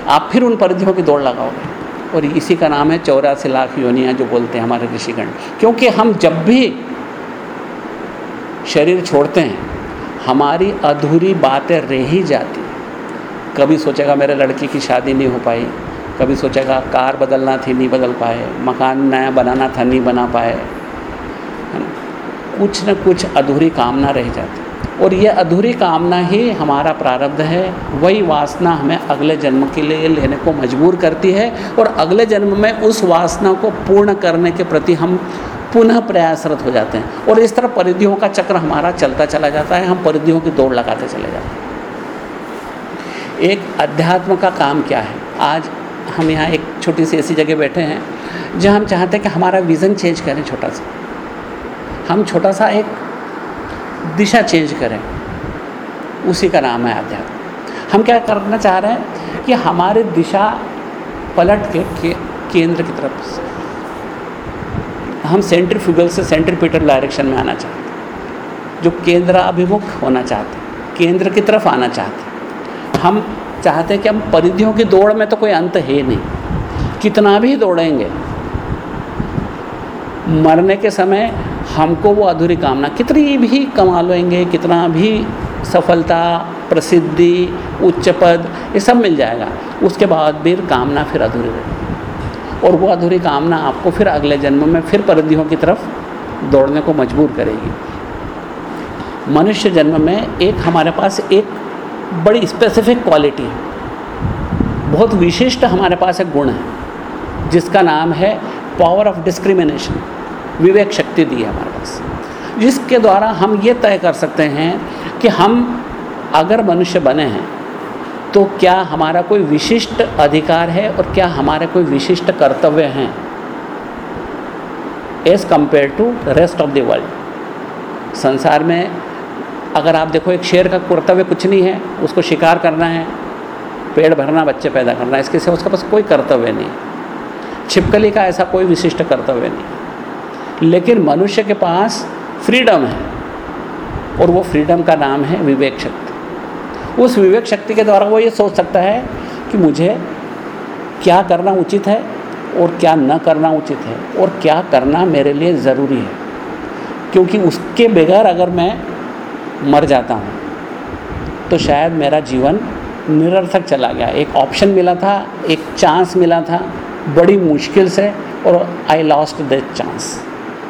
आप फिर उन परिधियों की दौड़ लगाओगे। और इसी का नाम है चौरासी लाख योनियाँ जो बोलते हैं हमारे ऋषिगण। क्योंकि हम जब भी शरीर छोड़ते हैं, हमारी अधूरी बातें रह ही जाती कभी सोचेगा मेरे लड़की की शादी नहीं हो पाई, कभी सोचेगा कार बदलना थी, नहीं बदल पाए, मकान नया बनाना था, नहीं बना पाए। कुछ न कुछ अधूरी कामना रह जाती। और यह अधूरी कामना ही हमारा प्रारब्ध है। वही वासना हमें अगले जन्म के लिए लेने को मजबूर करती है। और अगले जन्म में उस वासना को पूर्ण करने के प्रति हम पुनः प्रयासरत हो जाते हैं। और इस तरह परिधियों का चक्र हमारा चलता चला जाता है। हम परिधियों की दौड़ लगाते चले जाते हैं। एक अध्यात्म का काम क्या है? आज हम यहाँ एक छोटी सी ऐसी जगह बैठे हैं, जहाँ हम चाहते हैं कि हमारा विज़न चेंज करें छोटा सा। हम छोटा सा एक दिशा चेंज करें। उसी का नाम है अध्यात्म हम क्या करना चाह रहे हैं कि हमारे दिशा पलट के, के केंद्र की तरफ़ से। हम सेंट्रीफ्यूगल से सेंट्रीपिटल डायरेक्शन में आना चाहते हैं। जो केंद्र अभिमुख होना चाहते हैं केंद्र की तरफ़ आना चाहते हैं। हम चाहते हैं कि हम परिधियों की दौड़ में तो कोई अंत है नहीं। कितना भी दौड़ेंगे मरने के समय हमको वो अधूरी कामना, कितनी भी कमा लेंगे कितना भी सफलता, प्रसिद्धि, उच्च पद, ये सब मिल जाएगा। उसके बाद भी कामना फिर अधूरी रहेगी और वो अधूरी कामना आपको फिर अगले जन्म में फिर परिधियों की तरफ़ दौड़ने को मजबूर करेगी। मनुष्य जन्म में एक हमारे पास एक बड़ी स्पेसिफिक क्वालिटी है। बहुत विशिष्ट हमारे पास एक गुण है, जिसका नाम है पावर ऑफ़ डिस्क्रिमिनेशन विवेक शक्ति दी है हमारे पास। जिसके द्वारा हम ये तय कर सकते हैं कि हम अगर मनुष्य बने हैं तो क्या हमारा कोई विशिष्ट अधिकार है और क्या हमारे कोई विशिष्ट कर्तव्य हैं? As compare to rest of the world संसार में अगर आप देखो, एक शेर का कर्तव्य कुछ नहीं है, उसको शिकार करना है, पेड़ भरना, बच्चे पैदा करना इसके से उसके पास कोई कर्तव्य नहीं छिपकली का ऐसा कोई विशिष्ट कर्तव्य नहीं लेकिन मनुष्य के पास फ्रीडम है, और वो फ्रीडम का नाम है विवेक शक्ति। उस विवेक शक्ति के द्वारा वो ये सोच सकता है कि मुझे क्या करना उचित है और क्या न करना उचित है, और क्या करना मेरे लिए ज़रूरी है। क्योंकि उसके बगैर अगर मैं मर जाता हूँ तो शायद मेरा जीवन निरर्थक चला गया। एक ऑप्शन मिला था, एक चांस मिला था, बड़ी मुश्किल से, और आई लॉस्ट दैट चांस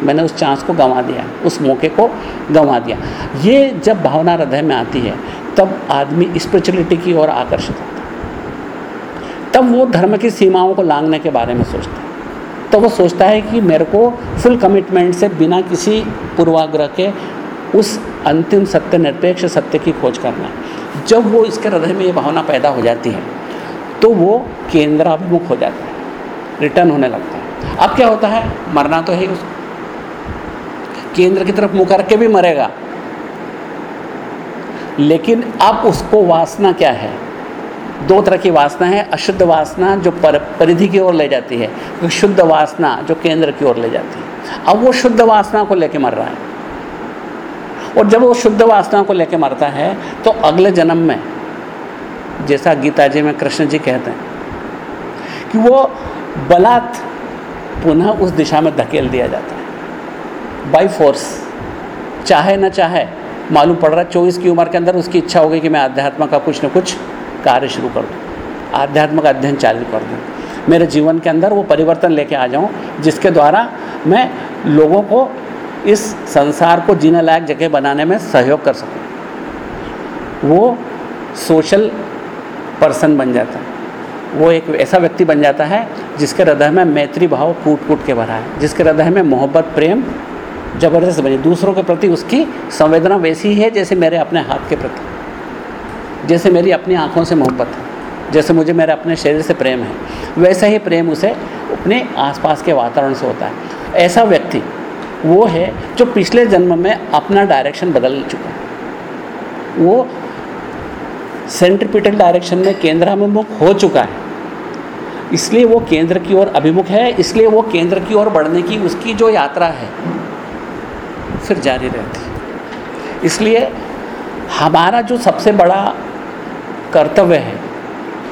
मैंने उस चांस को गंवा दिया, उस मौके को गंवा दिया। ये जब भावना हृदय में आती है, तब आदमी स्पिरिचुअलिटी की ओर आकर्षित होता है। तब वो धर्म की सीमाओं को लांघने के बारे में सोचता है। तो वो सोचता है कि मेरे को फुल कमिटमेंट से बिना किसी पूर्वाग्रह के उस अंतिम सत्य, निरपेक्ष सत्य की खोज करना है। जब वो इसके हृदय में ये भावना पैदा हो जाती है तो वो केंद्राभिमुख हो जाता है, रिटर्न होने लगता है। अब क्या होता है, मरना तो है ही उसको। केंद्र की तरफ़ मुँह करके भी मरेगा। लेकिन अब उसको वासना क्या है? दो तरह की वासना है अशुद्ध वासना जो पर, परिधि की ओर ले जाती है तो शुद्ध वासना जो केंद्र की ओर ले जाती है। अब वो शुद्ध वासना को लेके मर रहा है। और जब वो शुद्ध वासना को लेके मरता है तो अगले जन्म में जैसा गीता जी में कृष्ण जी कहते हैं कि वो बलात् पुनः उस दिशा में धकेल दिया जाता है। बाई फोर्स चाहे ना चाहे, मालूम पड़ रहा है चौबीस की उम्र के अंदर उसकी इच्छा होगी कि मैं अध्यात्म का कुछ न कुछ कार्य शुरू कर दूँ। आध्यात्म का अध्ययन चालू कर दूँ। मेरे जीवन के अंदर वो परिवर्तन लेके आ जाऊँ, जिसके द्वारा मैं लोगों को इस संसार को जीने लायक जगह बनाने में सहयोग कर सकूँ। वो सोशल पर्सन बन जाता है। वो एक ऐसा व्यक्ति बन जाता है जिसके हृदय में मैत्री भाव कूट कूट के भरा है, जिसके हृदय में मोहब्बत, प्रेम ज़बरदस्त बनी। दूसरों के प्रति उसकी संवेदना वैसी है जैसे मेरे अपने हाथ के प्रति। जैसे मेरी अपनी आँखों से मोहब्बत है। जैसे मुझे मेरे अपने शरीर से प्रेम है। वैसा ही प्रेम उसे अपने आसपास के वातावरण से होता है। ऐसा व्यक्ति वो है जो पिछले जन्म में अपना डायरेक्शन बदल चुका है। वो सेंट्रिपिटल डायरेक्शन में केंद्राभिमुख हो चुका है। इसलिए वो केंद्र की ओर अभिमुख है। इसलिए वो केंद्र की ओर बढ़ने की उसकी जो यात्रा है फिर जारी रहती। इसलिए हमारा जो सबसे बड़ा कर्तव्य है,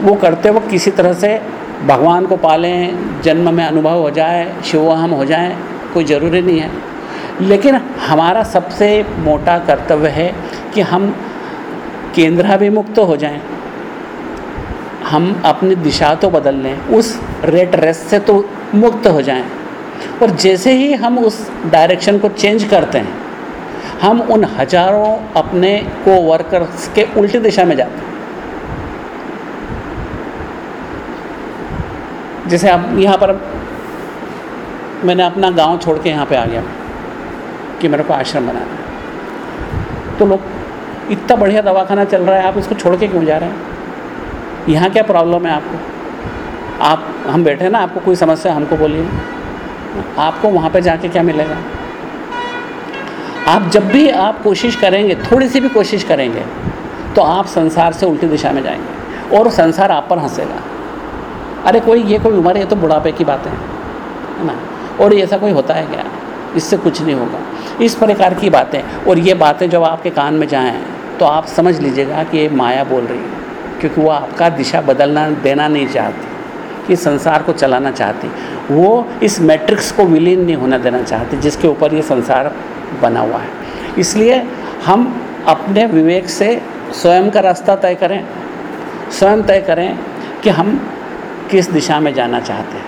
वो कर्तव्य किसी तरह से भगवान को पालें, जन्म में अनुभव हो जाए, शिवोहम हो जाए, कोई ज़रूरी नहीं है। लेकिन हमारा सबसे मोटा कर्तव्य है कि हम केंद्राभिमुक्त तो हो जाएँ। हम अपनी दिशा तो बदल लें, उस रेट रेस से तो मुक्त हो जाएँ। और जैसे ही हम उस डायरेक्शन को चेंज करते हैं, हम उन हज़ारों अपने को वर्कर्स के उल्टी दिशा में जाते हैं। जैसे आप यहाँ पर, मैंने अपना गाँव छोड़ के यहाँ पे आ गया कि मेरे को आश्रम बनाना है। तो लोग, इतना बढ़िया दवाखाना चल रहा है, आप इसको छोड़ के क्यों जा रहे हैं? यहाँ क्या प्रॉब्लम है आपको? आप, हम बैठे ना, आपको कोई समस्या हमको बोलिए। आपको वहाँ पर जाके क्या मिलेगा? आप जब भी आप कोशिश करेंगे, थोड़ी सी भी कोशिश करेंगे तो आप संसार से उल्टी दिशा में जाएँगे और संसार आप पर हंसेगा। अरे कोई, ये कोई उम्र है तो बुढ़ापे की बातें हैं, है ना? और ऐसा कोई होता है क्या? इससे कुछ नहीं होगा। इस प्रकार की बातें। और ये बातें जब आपके कान में जाएँ तो आप समझ लीजिएगा कि ये माया बोल रही है, क्योंकि वो आपका दिशा बदलना, देना नहीं चाहती, कि संसार को चलाना चाहती। वो इस मैट्रिक्स को विलीन नहीं होना देना चाहते, जिसके ऊपर ये संसार बना हुआ है। इसलिए हम अपने विवेक से स्वयं का रास्ता तय करें, स्वयं तय करें कि हम किस दिशा में जाना चाहते हैं।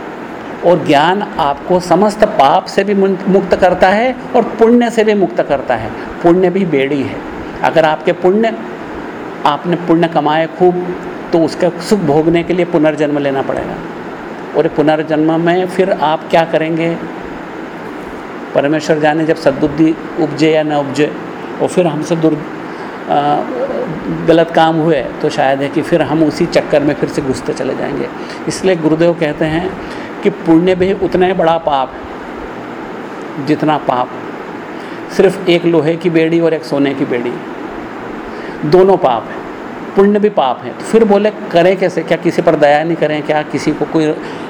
और ज्ञान आपको समस्त पाप से भी मुक्त करता है और पुण्य से भी मुक्त करता है। पुण्य भी बेड़ी है। अगर आपके पुण्य, आपने पुण्य कमाए खूब तो उसका सुख भोगने के लिए पुनर्जन्म लेना पड़ेगा। और पुनर्जन्म में फिर आप क्या करेंगे? परमेश्वर जाने जब सद्बुद्धि उपजे या न उपजे, और फिर हमसे दुर गलत काम हुए तो शायद है कि फिर हम उसी चक्कर में फिर से घुसते चले जाएँगे। इसलिए गुरुदेव कहते हैं कि पुण्य भी उतना ही बड़ा पाप, जितना पाप। सिर्फ़ एक लोहे की बेड़ी और एक सोने की बेड़ी। दोनों पाप है। पुण्य भी पाप है। तो फिर बोले, करें कैसे? क्या किसी पर दया नहीं करें? क्या किसी को कोई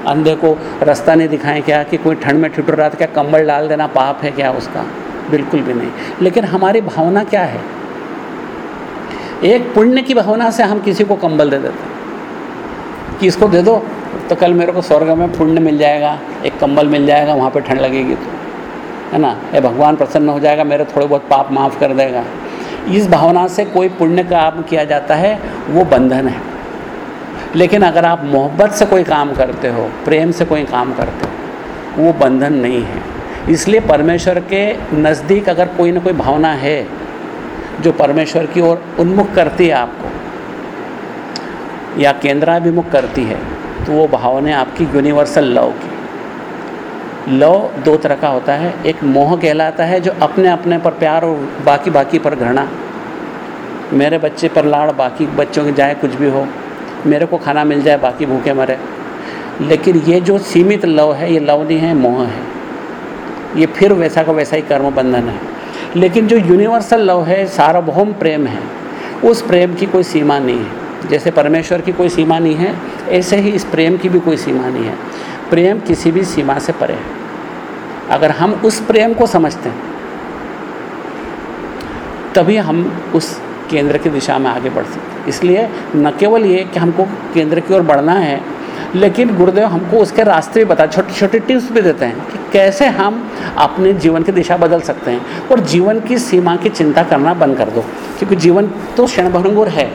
अंधे को रास्ता नहीं दिखाएँ? क्या कि कोई ठंड में ठिठुर रहा था क्या कंबल डाल देना पाप है क्या उसका? बिल्कुल भी नहीं। लेकिन हमारी भावना क्या है? एक पुण्य की भावना से हम किसी को कंबल दे देते कि इसको दे दो तो कल मेरे को स्वर्ग में पुण्य मिल जाएगा, एक कंबल मिल जाएगा, वहाँ पर ठंड लगेगी तो। है ना? ये भगवान प्रसन्न हो जाएगा, मेरे थोड़े बहुत पाप माफ़ कर देगा। इस भावना से कोई पुण्य काम किया जाता है, वो बंधन है। लेकिन अगर आप मोहब्बत से कोई काम करते हो, प्रेम से कोई काम करते हो, वो बंधन नहीं है। इसलिए परमेश्वर के नज़दीक अगर कोई ना कोई भावना है, जो परमेश्वर की ओर उन्मुख करती है आपको, या केंद्राभिमुख करती है तो वो भावना आपकी यूनिवर्सल लव की लव दो तरह का होता है। एक मोह कहलाता है जो अपने अपने पर प्यार और बाकी बाकी पर घृणा। मेरे बच्चे पर लाड़, बाकी बच्चों के जाए कुछ भी हो। मेरे को खाना मिल जाए, बाकी भूखे मरे। लेकिन ये जो सीमित लव है, ये लव नहीं है, मोह है। ये फिर वैसा का वैसा ही कर्म बंधन है। लेकिन जो यूनिवर्सल लव है, सार्वभौम प्रेम है, उस प्रेम की कोई सीमा नहीं है। जैसे परमेश्वर की कोई सीमा नहीं है, ऐसे ही इस प्रेम की भी कोई सीमा नहीं है। प्रेम किसी भी सीमा से परे है। अगर हम उस प्रेम को समझते हैं, तभी हम उस केंद्र की दिशा में आगे बढ़ सकते हैं। इसलिए न केवल ये कि हमको केंद्र की ओर बढ़ना है, लेकिन गुरुदेव हमको उसके रास्ते भी बता छोटे छोटे टिप्स भी देते हैं कि कैसे हम अपने जीवन की दिशा बदल सकते हैं। और जीवन की सीमा की चिंता करना बंद कर दो, क्योंकि जीवन तो क्षणभंगुर है।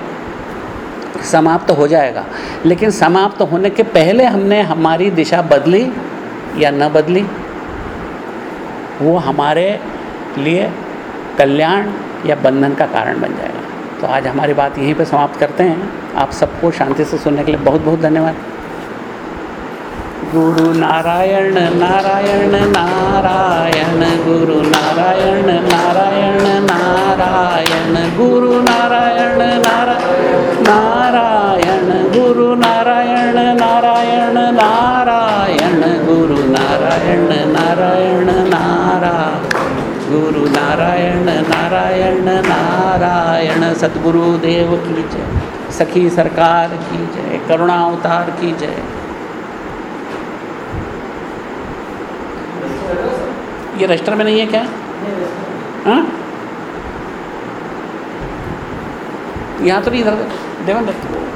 समाप्त हो जाएगा। लेकिन समाप्त होने के पहले हमने हमारी दिशा बदली या न बदली? वो हमारे लिए कल्याण या बंधन का कारण बन जाएगा। तो आज हमारी बात यहीं पर समाप्त करते हैं। आप सबको शांति से सुनने के लिए बहुत बहुत धन्यवाद। गुरु नारायण नारायण नारायण गुरु नारायण नारायण नारायण गुरु नारायण नारायण नारायण गुरु नारायण नारायण नारायण गुरु नारायण नारायण नारायण गुरु नारायण नारायण नारायण सदगुरुदेव की जय सखी सरकार की जय करुणा अवतार की जय ये रजिस्टर में नहीं है क्या? हाँ? यहाँ तो नहीं इधर देवन दत्त